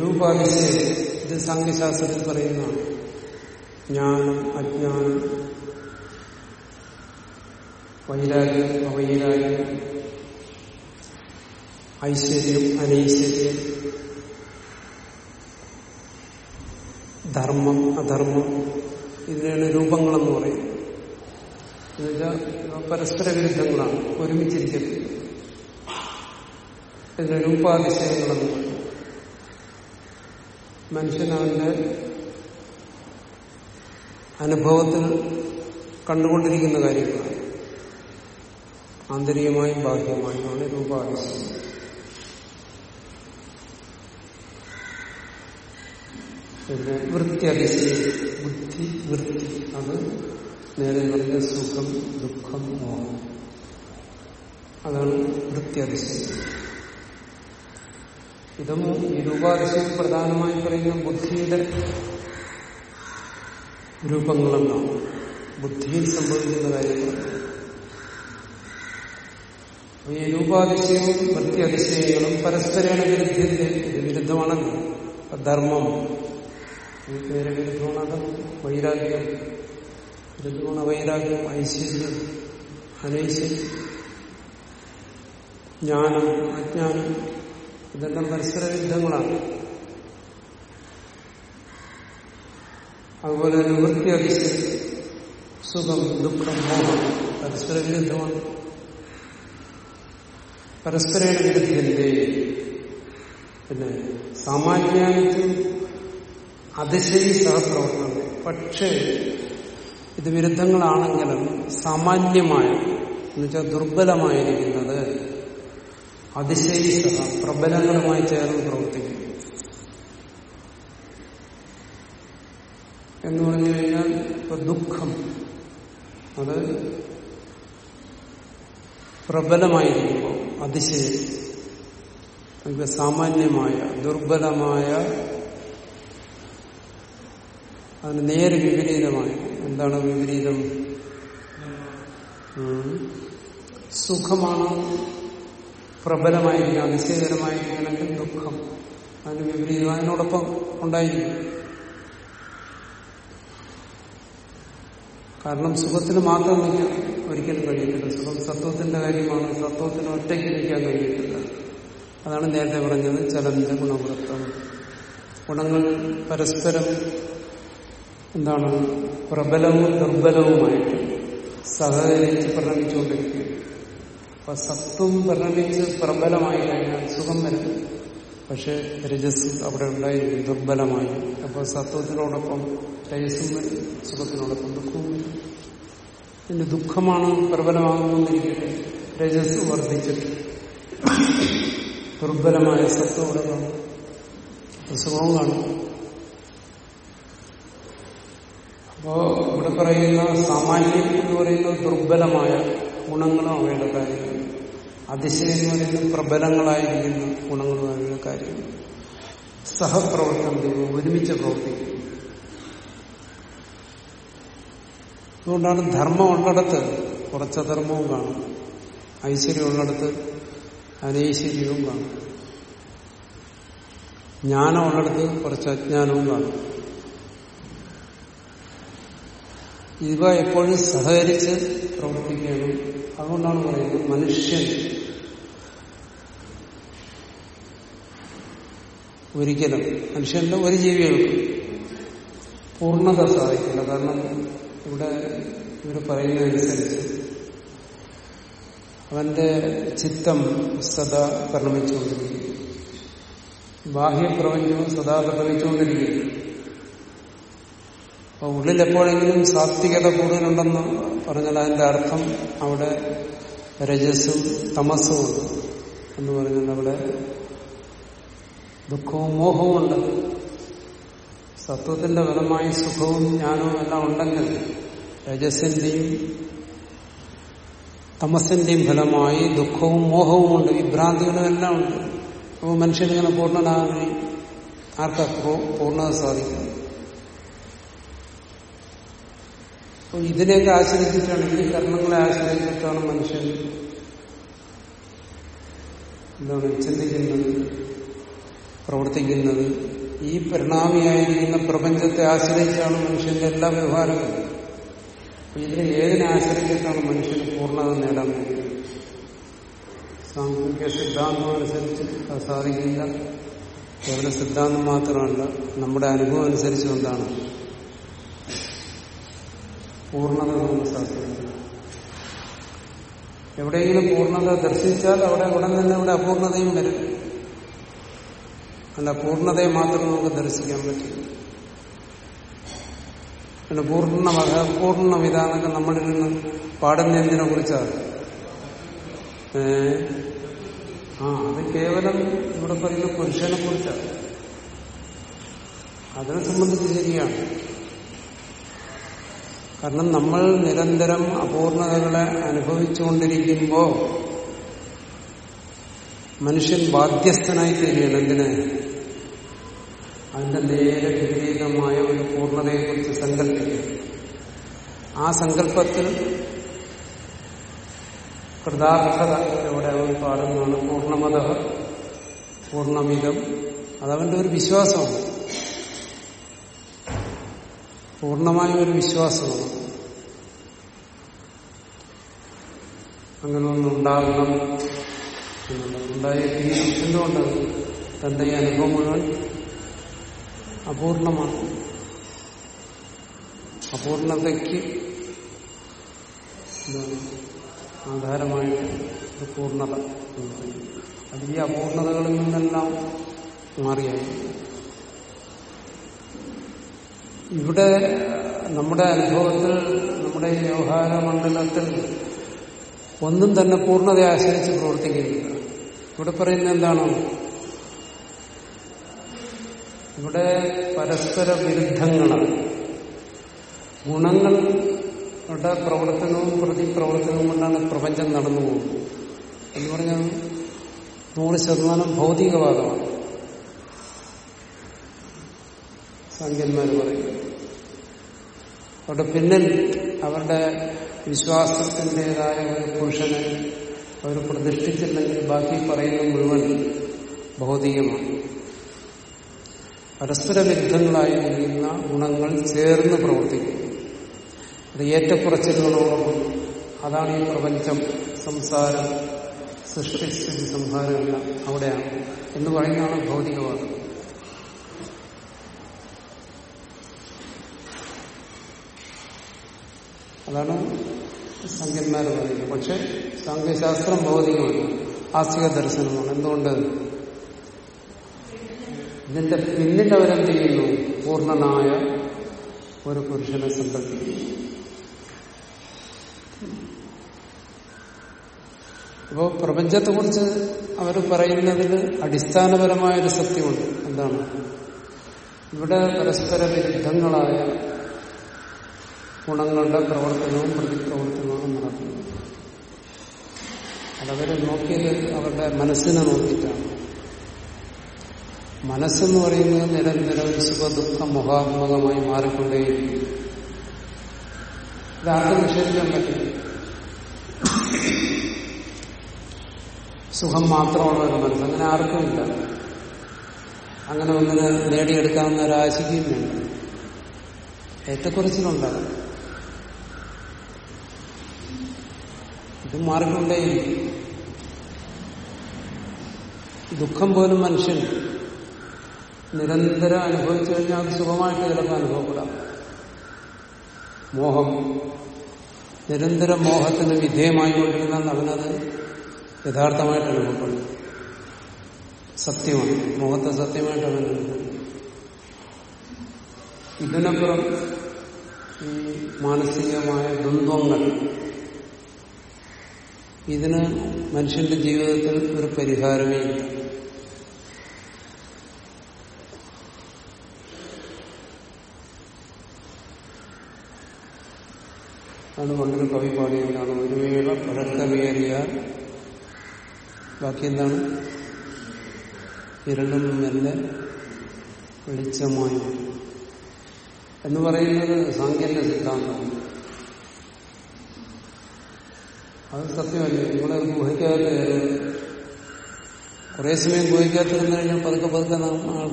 രൂപാതിശയം ഇത് സാങ്കേശാസ്ത്രത്തിൽ പറയുന്നതാണ്. ജ്ഞാനം അജ്ഞാനം വൈരാഗ്യം അവൈരാഗ്യം ഐശ്വര്യം അനൈശ്വര്യം ധർമ്മം അധർമ്മം ഇതിനാണ് രൂപങ്ങളെന്ന് പറയുന്നത്. എന്നുവെച്ചാൽ പരസ്പര വിരുദ്ധങ്ങളാണ്. ഒരുമിച്ചിരിക്കുന്നത് ഇതിന് രൂപാതിശയങ്ങളെന്ന് മനുഷ്യനവന്റെ അനുഭവത്തിൽ കണ്ടുകൊണ്ടിരിക്കുന്ന കാര്യങ്ങളാണ്. ആന്തരികമായും ബാഹ്യമായുമാണ് രൂപാതിശയം പിന്നെ വൃത്തി അതിശയം ബുദ്ധി വൃത്തി അത് നേരെ പറഞ്ഞ സുഖം ദുഃഖം മോഹം. അതാണ് വൃത്തി അതിശയം ഇതും ഈ രൂപാതിശയം പ്രധാനമായി പറയുന്ന ബുദ്ധിയുടെ രൂപങ്ങളെന്നാണ്. ബുദ്ധിയിൽ സംഭവിക്കുന്ന കാര്യങ്ങൾ ഈ രൂപാതിശയവും വൃത്തിയതിശയങ്ങളും പരസ്പരമാണ് പരസ്പരേണ വിരുദ്ധത്തെ ഇത് വിരുദ്ധമാണല്ലോ ധർമ്മം. നേരെ വിരുദ്ധമാണ് അത് വൈരാഗ്യം. വിരുദ്ധമാണ് വൈരാഗ്യം ഐശ്വര്യം അനൈശ്വര്യം ജ്ഞാനം അജ്ഞാനം. ഇതെല്ലാം പരസ്പര യുദ്ധങ്ങളാണ്. അതുപോലെ തന്നെ വൃത്തി അതിശയം സുഖം ദുഃഖം മോഹം പരസ്പര വിരുദ്ധമാണ്. പരസ്പരേണ വിരുദ്ധന്റെ പിന്നെ സാമാന്യത്തിൽ അതിശയി സഹപ്രവർത്തനം പക്ഷേ ഇത് വിരുദ്ധങ്ങളാണെങ്കിലും സാമാന്യമായ എന്നുവെച്ചാൽ ദുർബലമായിരിക്കുന്നത് അതിശയിച്ച പ്രബലങ്ങളുമായി ചേർന്ന് പ്രവർത്തിക്കും. എന്ന് പറഞ്ഞു കഴിഞ്ഞാൽ ഇപ്പൊ ദുഃഖം അത് പ്രബലമായിരിക്കുമ്പോൾ അതിശയം നമുക്ക് സാമാന്യമായ ദുർബലമായ അതിന് നേരെ വിപരീതമായി എന്താണ് വിപരീതം? സുഖമാണ്? പ്രബലമായിരിക്കും അതിശയകരമായിരിക്കണമെങ്കിൽ ദുഃഖം. അതിന് വിപരീതം. അതിനോടൊപ്പം ഉണ്ടായിരിക്കും. കാരണം സുഖത്തിന് മാത്രം ഒരിക്കലും കഴിയത്തില്ല. സുഖം സത്വത്തിന്റെ കാര്യമാണ്. സത്വത്തിന് ഒറ്റയ്ക്ക് നിൽക്കാൻ കഴിയത്തില്ല. അതാണ് നേരത്തെ പറഞ്ഞത് ചലന്റെ ഗുണവൃത്തം. ഗുണങ്ങൾ പരസ്പരം എന്താണ് പ്രബലവും ദുർബലവുമായിട്ട് സഹകരിച്ച് പരിണമിച്ചുകൊണ്ടിരിക്കുക. അപ്പൊ സത്വം പരിണമിച്ച് പ്രബലമായി കഴിഞ്ഞാൽ സുഖം വരും പക്ഷെ രജസ് അവിടെ ഉണ്ടായി ദുർബലമായി. അപ്പൊ സത്വത്തിനോടൊപ്പം രജസും സുഖത്തിനോടൊപ്പം ദുഃഖവും പിന്നെ ദുഃഖമാണ് പ്രബലമാകുന്നിരിക്കട്ടെ രജസ് വർദ്ധിച്ചിട്ട് ദുർബലമായ സത്വം കാണും. സുഖവും കാണും. അപ്പോ ഇവിടെ പറയുന്ന സാമാന്യം എന്ന് പറയുന്ന ദുർബലമായ ഗുണങ്ങളും അവയുടെ കാര്യങ്ങൾ. അതിശയം എന്ന് പറയുന്നത് പ്രബലങ്ങളായിരിക്കുന്ന ഗുണങ്ങളും അവയുടെ കാര്യങ്ങൾ. സഹപ്രവർത്തനം ചെയ്യുന്നു ഒരുമിച്ച് പ്രവർത്തിക്കുന്നു. അതുകൊണ്ടാണ് ധർമ്മം ഉള്ളിടത്ത് കുറച്ച് ധർമ്മവും കാണും. ഐശ്വര്യം ഉള്ളിടത്ത് അനൈശ്വര്യവും കാണും. ജ്ഞാനം ഉള്ളിടത്ത് കുറച്ച് അജ്ഞാനവും കാണും. ഇവ എപ്പോഴും സഹകരിച്ച് പ്രവർത്തിക്കുകയാണ്. അതുകൊണ്ടാണ് പറയുന്നത് മനുഷ്യൻ ഒരിക്കലും മനുഷ്യന്റെ ഒരു ജീവികൾക്ക് പൂർണത സാധിക്കില്ല. കാരണം ഇവിടെ ഇവർ പറയുന്നതനുസരിച്ച് അവന്റെ ചിത്തം സദാ പരിണമിച്ചുകൊണ്ടിരിക്കും ബാഹ്യപ്രപഞ്ചവും സദാ പരിണമിച്ചുകൊണ്ടിരിക്കും അപ്പൊ ഉള്ളിൽ എപ്പോഴെങ്കിലും സാത്വികത കൂടുതലുണ്ടെന്ന് പറഞ്ഞാൽ അതിന്റെ അർത്ഥം അവിടെ രജസ്സും തമസ്സും എന്ന് പറഞ്ഞാൽ അവിടെ ദുഃഖവും മോഹവും ഉണ്ട് സത്വത്തിന്റെ ഫലമായി സുഖവും ജ്ഞാനവും എല്ലാം ഉണ്ടെങ്കിൽ രജസിന്റെയും തമസിന്റെയും ഫലമായി ദുഃഖവും മോഹവും ഉണ്ട് വിഭ്രാന്തികളും എല്ലാം ഉണ്ട്. അപ്പോൾ മനുഷ്യനിങ്ങനെ പൂർണനാകാൻ ആർക്കാ പൂർണത സാധിക്കുന്നത്? അപ്പോൾ ഇതിനെയൊക്കെ ആശ്രയിച്ചിട്ടാണ് ഈ കർമ്മങ്ങളെ ആശ്രയിച്ചിട്ടാണ് മനുഷ്യൻ എന്താണ് ചിന്തിക്കുന്നത് പ്രവർത്തിക്കുന്നത്. ഈ പരിണാമിയായിരിക്കുന്ന പ്രപഞ്ചത്തെ ആശ്രയിച്ചാണ് മനുഷ്യന്റെ എല്ലാ വ്യവഹാരങ്ങളും. അപ്പൊ ഇതിനെ ഏതിനെ ആശ്രയിച്ചിട്ടാണ് മനുഷ്യന് പൂർണത നേടാൻ കഴിയുന്നത് സാമൂഹിക സിദ്ധാന്തം അനുസരിച്ച് അത് സാധിക്കില്ല. കേവല സിദ്ധാന്തം മാത്രമല്ല നമ്മുടെ അനുഭവം അനുസരിച്ച് എന്താണ് പൂർണത നമുക്ക് സാധ്യമല്ല എവിടെയെങ്കിലും പൂർണത ദർശിച്ചാൽ അവിടെ ഉടൻ തന്നെ ഇവിടെ അപൂർണതയും വരും. അല്ല പൂർണതയെ മാത്രം നമുക്ക് ദർശിക്കാൻ പറ്റില്ല. പിന്നെ പൂർണ പൂർണ വിധാനൊക്കെ നമ്മളിൽ നിന്ന് പാടുന്ന എന്തിനെ കുറിച്ചാണ് ആ അത് കേവലം ഇവിടെ പറയുന്ന പുരുഷനെ കുറിച്ചാണ് അതിനെ സംബന്ധിച്ച് ശരിയാണ്. കാരണം നമ്മൾ നിരന്തരം അപൂർണതകളെ അനുഭവിച്ചുകൊണ്ടിരിക്കുമ്പോൾ മനുഷ്യൻ ബാധ്യസ്ഥനായി തീരുകയാണ്. എന്തിന്? അതിന്റെ നേരെ വിപരീതമായ ഒരു പൂർണതയെക്കുറിച്ച് സങ്കല്പിക്കുക. ആ സങ്കല്പത്തിൽ കൃതാർത്ഥത എവിടെ അവൻ പാടുന്നതാണ്. പൂർണമത പൂർണമിതം. അതവന്റെ ഒരു വിശ്വാസമാണ്. പൂർണമായ ഒരു വിശ്വാസമാണ്. അങ്ങനെ ഒന്നുണ്ടാകണം എന്നുള്ളത് ഉണ്ടായ തീരും എന്തുകൊണ്ടത് തന്റെ ഈ അനുഭവം മുഴുവൻ അപൂർണമാണ്. അപൂർണതയ്ക്ക് ആധാരമായിട്ട് ഒരു പൂർണത. അത് ഈ അപൂർണതകളിൽ നിന്നെല്ലാം മാറിയായി. ഇവിടെ നമ്മുടെ അനുഭവത്തിൽ നമ്മുടെ വ്യവഹാര മണ്ഡലത്തിൽ ഒന്നും തന്നെ പൂർണതയെ ആശ്രയിച്ച് പ്രവർത്തിക്കുന്നില്ല ഇവിടെ പറയുന്നത് എന്താണ്? ഇവിടെ പരസ്പര വിരുദ്ധങ്ങളാണ്. ഗുണങ്ങളുടെ പ്രവർത്തനവും പ്രതിപ്രവർത്തനവും കൊണ്ടാണ് പ്രപഞ്ചം നടന്നു പോകുന്നത് എന്ന് പറഞ്ഞാൽ നൂറ് ശതമാനം ഭൗതികവാദമാണ്. സാങ്കന്മാർ പറയുന്നത് അവരുടെ പിന്നിൽ അവരുടെ വിശ്വാസത്തിന്റെതായ ഒരു പുരുഷനെ അവർ പ്രതിഷ്ഠിച്ചില്ലെങ്കിൽ ബാക്കി പറയുന്ന മുഴുവൻ ഭൗതികമാണ് പരസ്പര വിരുദ്ധങ്ങളായിരിക്കുന്ന ഗുണങ്ങൾ ചേർന്ന് പ്രവർത്തിക്കും. അത് ഏറ്റക്കുറച്ചിലുകളോടൊപ്പം അതാണ് ഈ പ്രപഞ്ചം സംസാരം സൃഷ്ടിസ്ഥിതി സംഹാരമെല്ലാം അവിടെയാണ്. എന്ന് പറയുന്നതാണ് ഭൗതികവാദം. അതാണ് സംഖ്യന്മാർ പറയുന്നത് പക്ഷെ സാങ്കേശാസ്ത്രം ഭൗതികമാണ് ആസ്തിക ദർശനമാണ്. എന്തുകൊണ്ട്? ഇതിന്റെ പിന്നിൽ അവരെന്ത് ചെയ്യുന്നു? പൂർണനായ ഒരു പുരുഷനെ സങ്കല്പിക്കുന്നു പ്രപഞ്ചത്തെ കുറിച്ച് അവർ പറയുന്നതിൽ അടിസ്ഥാനപരമായൊരു സത്യമുണ്ട്. എന്താണ്? ഇവിടെ പരസ്പര വിരുദ്ധങ്ങളായ ഗുണങ്ങളുടെ പ്രവർത്തനവും പ്രതിപ്രവർത്തനവും നടക്കുന്നു അതവരെ നോക്കിയത് അവരുടെ മനസ്സിനെ നോക്കിയിട്ടാണ്. മനസ്സെന്ന് പറയുന്നത് നിരന്തരം സുഖ ദുഃഖ മുഖാത്മകമായി മാറിക്കൊണ്ടേയിരിക്കും ഇതാർക്കും നിഷേധിക്കാൻ പറ്റില്ല. സുഖം മാത്രമുള്ള ഒരു മനസ്സ് അങ്ങനെ ആർക്കുമില്ല അങ്ങനെ ഒന്നിനെ നേടിയെടുക്കാവുന്ന ഒരു ആശിക്കുകയും വേണ്ട. ഏറ്റക്കുറച്ചിലുണ്ടാകും. ഇത് മാറിക്കൊണ്ടേയിരിക്കും. ദുഃഖം പോലും മനുഷ്യൻ നിരന്തരം അനുഭവിച്ചു കഴിഞ്ഞാൽ അത് സുഖമായിട്ട് ചിലപ്പോൾ അനുഭവപ്പെടാം. മോഹം. നിരന്തര മോഹത്തിന് വിധേയമായിക്കൊണ്ടിരുന്ന അവനത് യഥാർത്ഥമായിട്ട് അനുഭവപ്പെടും. സത്യമാണ്. മോഹത്തെ സത്യമായിട്ട് അവൻ ഇതിനപ്പുറം ഈ മാനസികമായ ദ്വന്ദ്വങ്ങൾ ഇതിന് മനുഷ്യന്റെ ജീവിതത്തിൽ ഒരു പരിഹാരമേ ഇല്ല. പണ്ടൊരു കവി പാടിയതാണ് ഒരു വേള പഴക്കമേറിയാൽ ബാക്കി എന്താണ്? ഇരണ്ടും മെല്ലെ വെളിച്ചമായി എന്ന് പറയുന്നത് സാങ്കേതിക സിദ്ധാന്തമാണ്. അത് സത്യമല്ലേ? നിങ്ങളെ ഗുഹയ്ക്കകത്ത് കയറുന്നത് കുറേ സമയം ഗുഹയ്ക്കകത്തിരുന്ന് കഴിഞ്ഞാൽ പതുക്കെ പതുക്കെ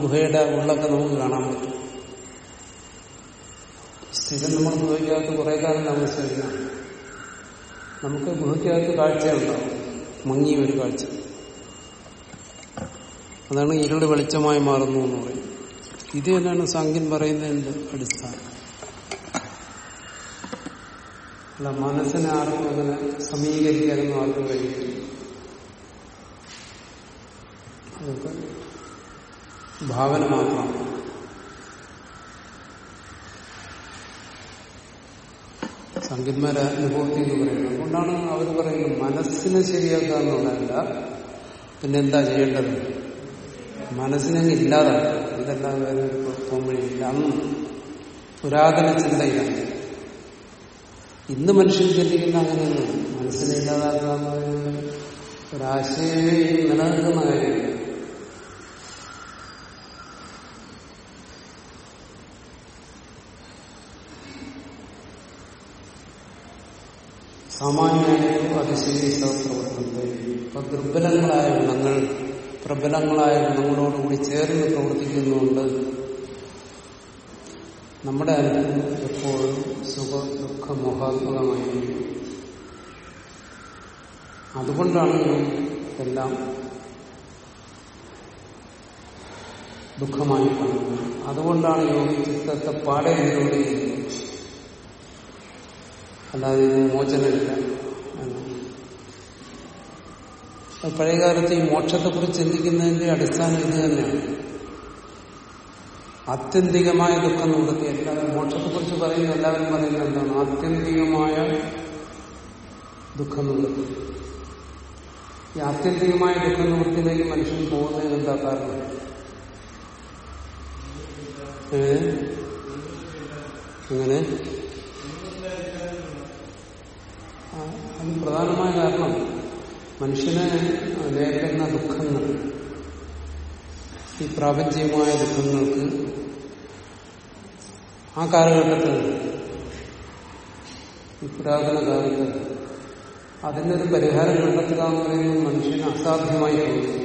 ഗുഹയുടെ ഉള്ളൊക്കെ നമുക്ക് കാണാൻ പറ്റും. സ്ഥിരം നമ്മൾ ഗുഹയ്ക്കകത്ത് കുറെ കാലം താമസിച്ചിരുന്ന നമുക്ക് ഗുഹയ്ക്കകത്ത് കാഴ്ചയുണ്ടാവും. മങ്ങിയ ഒരു കാഴ്ച. അതാണ് ഇരുട് വെളിച്ചമായി മാറുന്നു എന്ന് പറയും. ഇത് തന്നെയാണ് സംഖ്യൻ പറയുന്നതിന്റെ അടിസ്ഥാനം. അല്ല മനസ്സിനെ ആർക്കും അങ്ങനെ സമീകരിക്കാനൊന്നും ആർക്കും കഴിയില്ല. അതൊക്കെ ഭാവന മാത്രമാണ്. സംഖ്യന്മാരെ അനുഭവത്തിൽ എന്ന് പറയുന്നത്. അതുകൊണ്ടാണ് അവർ പറയുന്നത് മനസ്സിനെ ശരിയാക്കുക എന്നുള്ളതല്ല പിന്നെ എന്താ ചെയ്യേണ്ടത്? മനസ്സിനങ്ങ് ഇല്ലാതാക്കുക. ഇതെല്ലാം വേറെ ഒരു പോകാൻ വഴിയില്ല അന്ന് പുരാതന ചിന്തയിലാണ് ഇന്ന് മനുഷ്യൻ ചിന്തിക്കുന്ന അങ്ങനെയൊന്നും മനസ്സിനെ ഇല്ലാതാക്കാന്ന് ഒരാശയം നിലനിൽക്കുന്ന കാര്യമില്ല സാമാന്യമായിട്ടും അതിശയീസ പ്രവർത്തനത്തെ ഇപ്പൊ ദുർബലങ്ങളായ ഗുണങ്ങൾ പ്രബലങ്ങളായ ഗുണങ്ങളോടുകൂടി ചേർന്ന് പ്രവർത്തിക്കുന്നുണ്ട് നമ്മുടെ അനുഭവം എപ്പോഴും സുഖ ദുഃഖ മോഹാത്മകമായിരിക്കും. അതുകൊണ്ടാണ് എല്ലാം ദുഃഖമായി കാണുന്നത്. അതുകൊണ്ടാണ് യോഗി ചിത്തത്തെ പാടെ നിരോധിക്കുന്നത് അല്ലാതെ ഇത് മോചനമില്ല പഴയകാലത്ത് ഈ മോക്ഷത്തെക്കുറിച്ച് ചിന്തിക്കുന്നതിന്റെ അടിസ്ഥാനം ഇത് തന്നെയാണ്. ആത്യന്തികമായ ദുഃഖം നിവൃത്തി എല്ലാവരും മോക്ഷത്തെ കുറിച്ച് പറയുന്ന എല്ലാവരും പറയുന്നത് എന്താണ്? ആത്യന്തികമായ ദുഃഖം നിവൃത്തി ഈ ആത്യന്തികമായ ദുഃഖ നിവൃത്തിയിലേക്ക് മനുഷ്യൻ പോകുന്നതിന് എന്താ കാരണം? അങ്ങനെ അതിന് പ്രധാനമായ കാരണം മനുഷ്യനെ നേരിടുന്ന ദുഃഖങ്ങൾ. ഈ പ്രാപഞ്ചികമായ ദുഃഖങ്ങൾക്ക് ആ കാലഘട്ടത്തിൽ ഈ പുരാതന കാലത്ത് അതിനൊരു പരിഹാരം കണ്ടെത്തുക എന്ന് പറയുന്നത് മനുഷ്യന് അസാധ്യമായി തോന്നുന്നു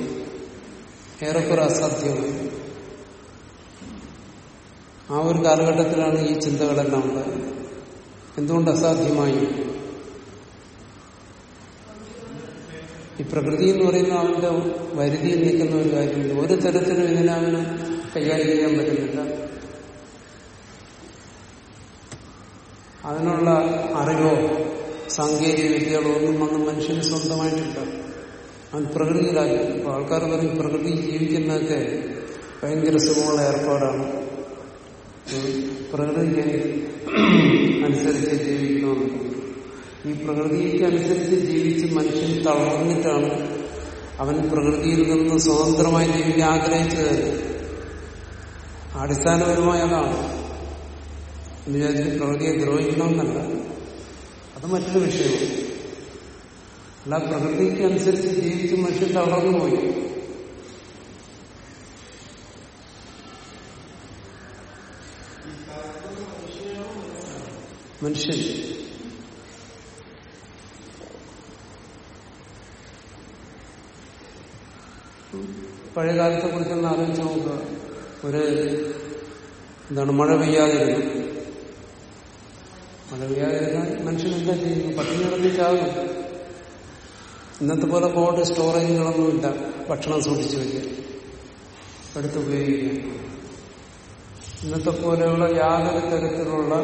ഏറെക്കുറെ അസാധ്യമായി. ആ ഒരു കാലഘട്ടത്തിലാണ് ഈ ചിന്തകളെല്ലാം ഉണ്ടായത്. എന്തുകൊണ്ട് അസാധ്യമായി? ഈ പ്രകൃതി എന്ന് പറയുന്ന അവന്റെ വരുതിയിൽ നിൽക്കുന്ന ഒരു കാര്യമില്ല ഒരു തരത്തിലും ഇതിനെ അവന് കൈകാര്യം ചെയ്യാൻ പറ്റുന്നില്ല. അതിനുള്ള അറിവോ സാങ്കേതിക വിദ്യകളോ ഒന്നും അന്ന് മനുഷ്യന് സ്വന്തമായിട്ടില്ല. അവൻ പ്രകൃതിയിലായി. ഇപ്പൊ ആൾക്കാർ പറയും പ്രകൃതി ജീവിക്കുന്നതൊക്കെ ഭയങ്കര സുഖമുള്ള ഏർപ്പാടാണ്. പ്രകൃതി അനുസരിച്ച് ജീവിക്കണമെന്ന്. ഈ പ്രകൃതിക്ക് അനുസരിച്ച് ജീവിച്ച് മനുഷ്യൻ തളർന്നിട്ടാണ് അവൻ പ്രകൃതിയിൽ നിന്ന് സ്വതന്ത്രമായി ജീവിക്കാൻ ആഗ്രഹിച്ചത്. അടിസ്ഥാനപരമായ അതാണ്. വിചാരിച്ച് പ്രകൃതിയെ ദ്രോഹിക്കണമെന്നല്ല. അത് മറ്റൊരു വിഷയമാണ് അല്ല പ്രകൃതിക്ക് അനുസരിച്ച് ജീവിച്ച് മനുഷ്യൻ തളർന്നു പോയി മനുഷ്യൻ പഴയകാലത്തെ കുറിച്ചൊന്ന് ആലോചിച്ച് നോക്കുക. ഒരു എന്താണ് മഴ പെയ്യാതിരുന്നു. മഴ പെയ്യാതിരുന്നാൽ മനുഷ്യൻ എന്താ ചെയ്യുന്നു പട്ടിണി കിടന്ന് ചാകും ഇന്നത്തെ പോലെ കോട്ട് സ്റ്റോറേജുകളൊന്നുമില്ല ഭക്ഷണം സൂക്ഷിച്ചു വയ്ക്കുക എടുത്ത് ഉപയോഗിക്കുക. ഇന്നത്തെ പോലെയുള്ള യാതൊരു തരത്തിലുള്ള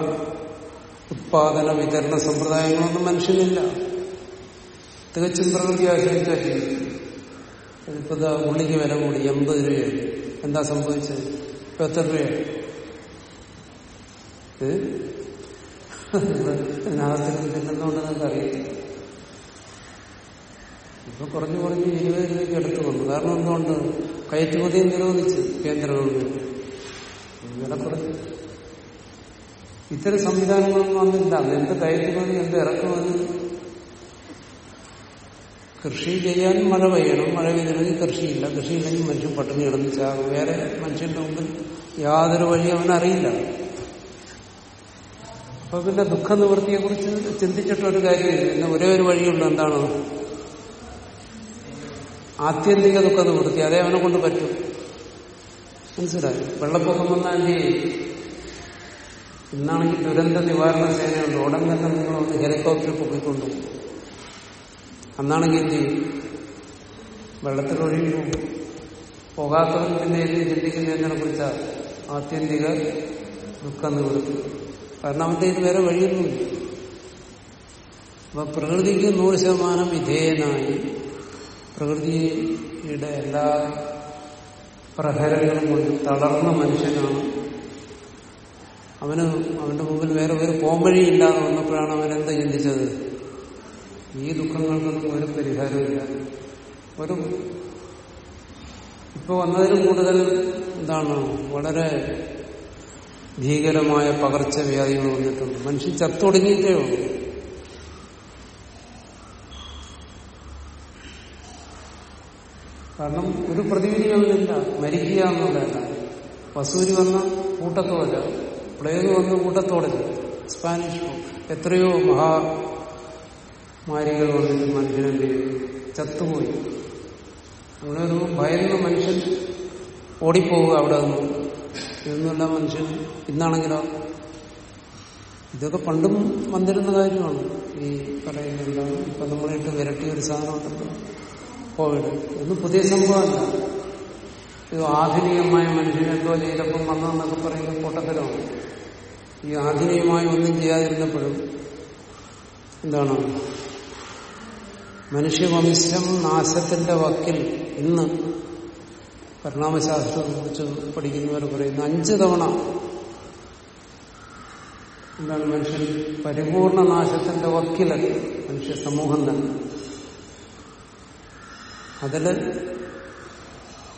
ഉത്പാദന വിതരണ സമ്പ്രദായങ്ങളൊന്നും മനുഷ്യനില്ല. തികച്ചും പ്രകൃതി ആശ്രയിച്ചാൽ ചെയ്യുന്നത്. ഇപ്പൊ ദാ ഉള്ളിക്ക് വില കൂടി എൺപത് രൂപയായി. എന്താ സംഭവിച്ചത്? ഇപ്പൊ എത്ര രൂപയായി? ഏ? ഇതിനകത്ത് തിന്നുന്നോണ്ട് നിങ്ങൾക്ക് അറിയില്ല ഇപ്പൊ കുറഞ്ഞു കുറഞ്ഞ് ഇരുപത് രൂപയ്ക്ക് എടുത്തു വന്നു. കാരണം എന്തുകൊണ്ട്? കയറ്റുമതി നിരോധിച്ച് കേന്ദ്ര ഗവൺമെന്റ്. വില കുറഞ്ഞു. ഇത്തരം സംവിധാനങ്ങളൊന്നും വന്നില്ല എന്ത് കയറ്റുമതി എന്ത് ഇറക്കുമതി? കൃഷി ചെയ്യാൻ മഴ പെയ്യണം. മഴ പെയ്തില്ലെങ്കിൽ കൃഷിയില്ല. കൃഷിയില്ലെങ്കിൽ മനുഷ്യൻ പട്ടിണി കിടന്ന് ചാകും വേറെ മനുഷ്യന്റെ മുമ്പിൽ യാതൊരു വഴി അവനറിയില്ല അപ്പൊ പിന്നെ ദുഃഖ നിവൃത്തിയെ കുറിച്ച് ചിന്തിച്ചിട്ടൊരു കാര്യമില്ല. പിന്നെ ഒരേ ഒരു വഴിയുള്ളൂ എന്താണ്? ആത്യന്തിക ദുഃഖ നിവൃത്തി അതേ അവനെ കൊണ്ട് പറ്റും. മനസ്സിലായി? വെള്ളപ്പൊക്കം വന്നാൽ ഇന്നാണെങ്കിൽ ദുരന്ത നിവാരണ സേനയുണ്ട്. ഉടൻ തന്നെ നിങ്ങൾ ഒന്ന് ഹെലികോപ്റ്റർ പൊക്കിക്കൊണ്ടു അന്നാണെങ്കിൽ എന്ത് ചെയ്യും? വെള്ളത്തിൽ ഒഴുകി പോകും. പോകാത്തവൻ പിന്നെ എന്ത് ചിന്തിക്കുന്നതിനെ കുറിച്ച ആത്യന്തിക ദുഃഖം നിവൃത്തി കാരണം അവന്റെ ഇത് വേറെ വഴിയൊന്നുമില്ല. അപ്പൊ പ്രകൃതിക്ക് നൂറ് ശതമാനം വിധേയനായി പ്രകൃതിയുടെ എല്ലാ പ്രഹരങ്ങളും കൊണ്ട് തളർന്ന മനുഷ്യനാണ്. അവന് അവന്റെ മുമ്പിൽ വേറെ ഒരു പോംവഴിയില്ലാതെ വന്നപ്പോഴാണ് അവൻ എന്താ ചിന്തിച്ചത്? ഈ ദുഃഖങ്ങൾക്കൊന്നും ഒരു പരിഹാരമില്ല ഒരു ഇപ്പൊ വന്നതിലും കൂടുതൽ എന്താണ്? വളരെ ഭീകരമായ പകർച്ചവ്യാധികൾ വന്നിട്ടുണ്ട്. മനുഷ്യൻ ചത്തൊടുങ്ങിയിട്ടേ ഉള്ളൂ. കാരണം ഒരു പ്രതിവിധി അവനില്ല മരിക്കുക എന്നുള്ളതല്ല. വസൂരി വന്ന കൂട്ടത്തോടെ പ്ലേഗ് വന്ന കൂട്ടത്തോടെ സ്പാനിഷ് എത്രയോ എത്രയോ മഹാമാരികൾ വന്നിട്ട് മനുഷ്യനെ ചത്തുപോയി. അവിടെ ഒരു ഭയന്ന് മനുഷ്യൻ ഓടിപ്പോവുക അവിടെ നിന്ന്. ഇതൊന്നുമല്ല മനുഷ്യൻ ഇന്നാണെങ്കിലോ? ഇതൊക്കെ പണ്ടും വന്നിരുന്ന കാര്യമാണ്. ഈ പറയുന്ന എന്താണ് ഇപ്പൊ നമ്മളിട്ട് വിരട്ടിയ ഒരു സാധനം കോവിഡ്. ഒന്നും പുതിയ സംഭവമല്ല. ഇത് ആധുനികമായ മനുഷ്യനെന്തോ ചെയ്തപ്പം വന്നതെന്നൊക്കെ പറയുന്ന കൂട്ടത്തിലാണ് ഈ ആധുനികമായി ഒന്നും ചെയ്യാതിരുന്നപ്പോഴും എന്താണ് മനുഷ്യവംശം നാശത്തിന്റെ വക്കിൽ ഇന്ന് പരിണാമശാസ്ത്രത്തെ കുറിച്ച് പഠിക്കുന്നവർ പറയുന്ന അഞ്ച് തവണ എന്താണ് മനുഷ്യൻ പരിപൂർണ നാശത്തിന്റെ വക്കിലല്ല മനുഷ്യ സമൂഹം തന്നെ. അതിൽ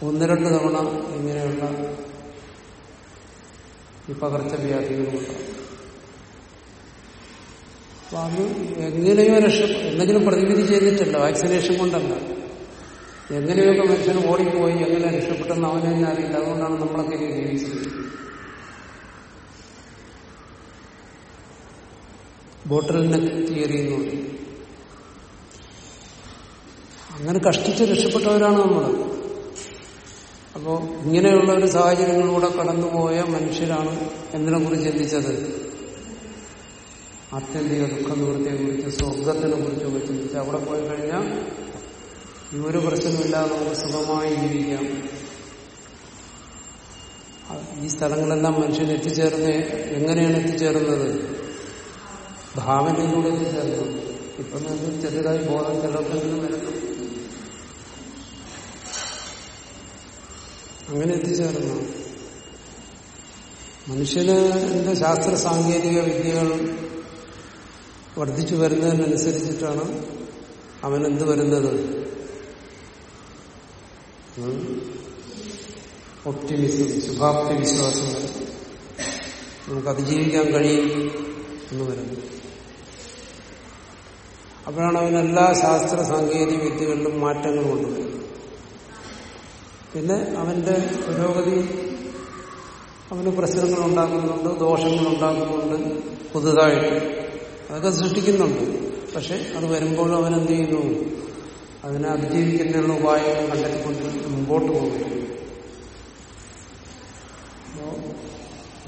ഒന്ന് രണ്ട് തവണ ഇങ്ങനെയുള്ള ഈ പകർച്ചവ്യാധികളുണ്ടാവും അപ്പൊ അത് എങ്ങനെയോ രക്ഷ എന്തെങ്കിലും പ്രതിവിധി ചെയ്തിട്ടില്ല വാക്സിനേഷൻ കൊണ്ടല്ല. എങ്ങനെയൊക്കെ മനുഷ്യൻ ഓടിപ്പോയി എങ്ങനെ രക്ഷപ്പെട്ടെന്ന് അവനെ തന്നെ അറിയില്ല. അതുകൊണ്ടാണ് നമ്മളൊക്കെ ജീവിച്ചത് ബോട്ടലിനെ തിയറി അങ്ങനെ കഷ്ടിച്ച് രക്ഷപ്പെട്ടവരാണ് നമ്മൾ അപ്പോ ഇങ്ങനെയുള്ള ഒരു സാഹചര്യങ്ങളിലൂടെ കടന്നുപോയ മനുഷ്യരാണ് എന്തിനെ കുറിച്ച് ചിന്തിച്ചത്? ആത്യന്തിക ദുഃഖ നിവൃത്തിയെ കുറിച്ച് സ്വർഗത്തിനെ കുറിച്ചൊക്കെ ചിന്തിച്ച് അവിടെ പോയി കഴിഞ്ഞാൽ ഈ ഒരു പ്രശ്നമില്ലാതെ നമുക്ക് സുഖമായി ജീവിക്കാം. ഈ സ്ഥലങ്ങളെല്ലാം മനുഷ്യൻ എത്തിച്ചേർന്ന് എങ്ങനെയാണ് എത്തിച്ചേർന്നത്? ഭാവനയിലൂടെ എത്തിച്ചേർന്നത് ഇപ്പൊ നമുക്ക് ചെറുതായി ബോധം ചിലർക്കെങ്കിലും വരുന്നു അങ്ങനെ എത്തിച്ചേർന്നു. മനുഷ്യന് എന്റെ ശാസ്ത്ര സാങ്കേതിക വിദ്യകൾ വർദ്ധിച്ചു വരുന്നതിനനുസരിച്ചിട്ടാണ് അവനെന്ത് വരുന്നത്? ഒപ്റ്റിമിസം ശുഭാപ്തി വിശ്വാസം നമുക്ക് അതിജീവിക്കാൻ കഴിയും എന്ന് വരുന്നു അപ്പോഴാണ് അവൻ എല്ലാ ശാസ്ത്ര സാങ്കേതിക വിദ്യകളിലും മാറ്റങ്ങൾ കൊണ്ടുവരുന്നത്. പിന്നെ അവന്റെ പുരോഗതി അവന് പ്രശ്നങ്ങൾ ഉണ്ടാക്കുന്നുണ്ട് ദോഷങ്ങൾ ഉണ്ടാക്കുന്നുണ്ട് പുതുതായിട്ട്. അതൊക്കെ സൃഷ്ടിക്കുന്നുണ്ട്. പക്ഷെ അത് വരുമ്പോൾ അവൻ എന്ത് ചെയ്യുന്നു? അതിനെ അതിജീവിക്കുന്നതിനുള്ള ഉപായങ്ങൾ കണ്ടെത്തിക്കൊണ്ട് മുമ്പോട്ട് പോകുന്നു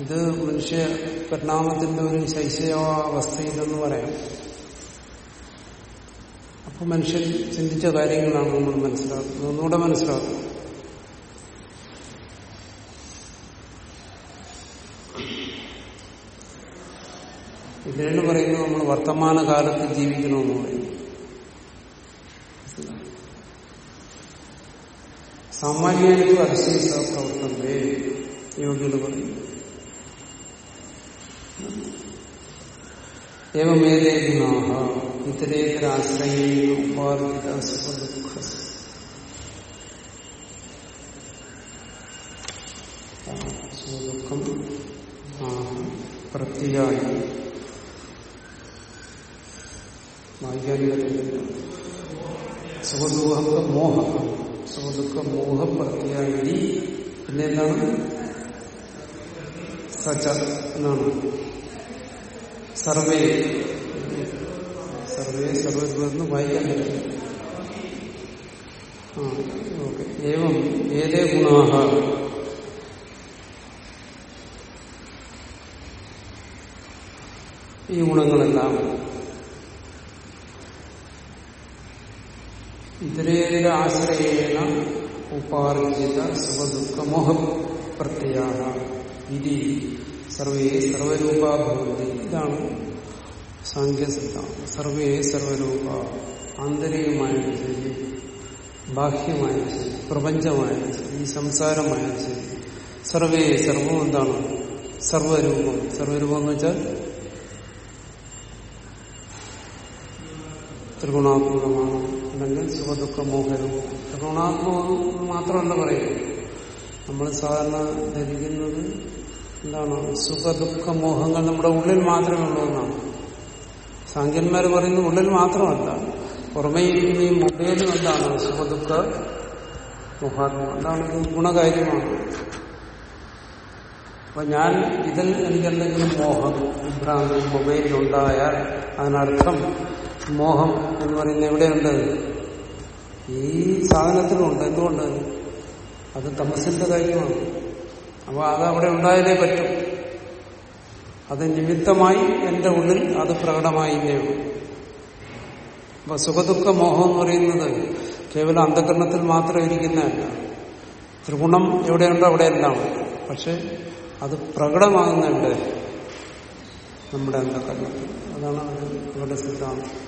ഇത് മനുഷ്യ പരിണാമത്തിന്റെ ഒരു ശൈശവാവസ്ഥയിലെന്ന് പറയാം. അപ്പൊ മനുഷ്യൻ ചിന്തിച്ച കാര്യങ്ങളാണ് നമ്മൾ മനസ്സിലാക്കുന്നത്. ഒന്നുകൂടെ മനസ്സിലാക്കുന്നത് ഇതിനാണ് പറയുന്നത് നമ്മൾ വർത്തമാനകാലത്ത് ജീവിക്കണമെന്ന് പറയും സാമാന്യമായിട്ട് അതിശേഷ പ്രവർത്തനത്തെ യോഗികൾ പറയും. ഏവമേതേ ഗുണാഹ ഇതരേതരാശ്രയേണ ഉപാദിത സുഖദുഃഖ സുഖദുഃഖം പ്രത്യായി. പറ്റുന്നില്ല സുഖദുഃഖ മോഹ സുഖദുഃഖ മോഹ പ്രത്യായി പിന്നെ എന്താണ്? സച്ച എന്നാണ്? സർവേ. സർവേ സർവേ വായിക്കാൻ പറ്റും. ആ ഓക്കെ. ഏവം ഏതേ ഗുണാഹ? ഈ ഗുണങ്ങളെല്ലാം ഇതരേതര ആശ്രയേണ ഉപാർജിത സുഖദുഃഖമോഹ പ്രത്യാ വിധി സർവേ സർവരൂപാഭവതി. ഇതാണ് സാങ്കേസിദ്ധാന്തം സർവേ സർവരൂപ ആന്തരികമായത് ശരി ബാഹ്യമായത് ശരി പ്രപഞ്ചമായത് ശരി ഈ സംസാരമായത് ശരി സർവേ സർവം എന്താണ്? സർവരൂപം. സർവരൂപം എന്ന് വെച്ചാൽ ത്രിഗുണാത്മകമാണ്. അല്ലെങ്കിൽ സുഖദുഃഖ മോഹനം ഗുണാത്മകം മാത്രമല്ല പറയുന്നത് നമ്മൾ സാധാരണ ധരിക്കുന്നത് എന്താണ്? സുഖദുഃഖ മോഹങ്ങൾ നമ്മുടെ ഉള്ളിൽ മാത്രമേ ഉള്ളൂ എന്നാണ്. സാങ്കന്മാർ പറയുന്നത് ഉള്ളിൽ മാത്രമല്ല. പുറമേ ഇരിക്കുന്ന ഈ മൊബൈലും എന്താണ്? സുഖദുഃഖ മുഹാത്മ എന്താണ് ഗുണകാര്യമാണ്. അപ്പൊ ഞാൻ ഇതിൽ എനിക്കെന്തെങ്കിലും മോഹം വിഭ്രാന്തി മൊബൈലിലുണ്ടായാൽ അതിനർത്ഥം മോഹം എന്ന് പറയുന്നത് എവിടെയുണ്ട്? ഈ സാധനത്തിലുണ്ട്. എന്തുകൊണ്ട്? അത് തമസിന്റെ കാര്യമാണ്. അപ്പൊ അത് അവിടെ ഉണ്ടായാലേ പറ്റും. അത് നിമിത്തമായി എന്റെ ഉള്ളിൽ അത് പ്രകടമായി അപ്പൊ സുഖദുഃഖ മോഹം എന്ന് പറയുന്നത് കേവലം അന്ധകരണത്തിൽ മാത്രം ഇരിക്കുന്നതല്ല ത്രിഗുണം എവിടെയുണ്ടോ? അവിടെയെല്ലാം. പക്ഷെ അത് പ്രകടമാകുന്നുണ്ട് നമ്മുടെ അന്ധകരണത്തിൽ. അതാണ് അവരുടെ സിദ്ധാന്തം.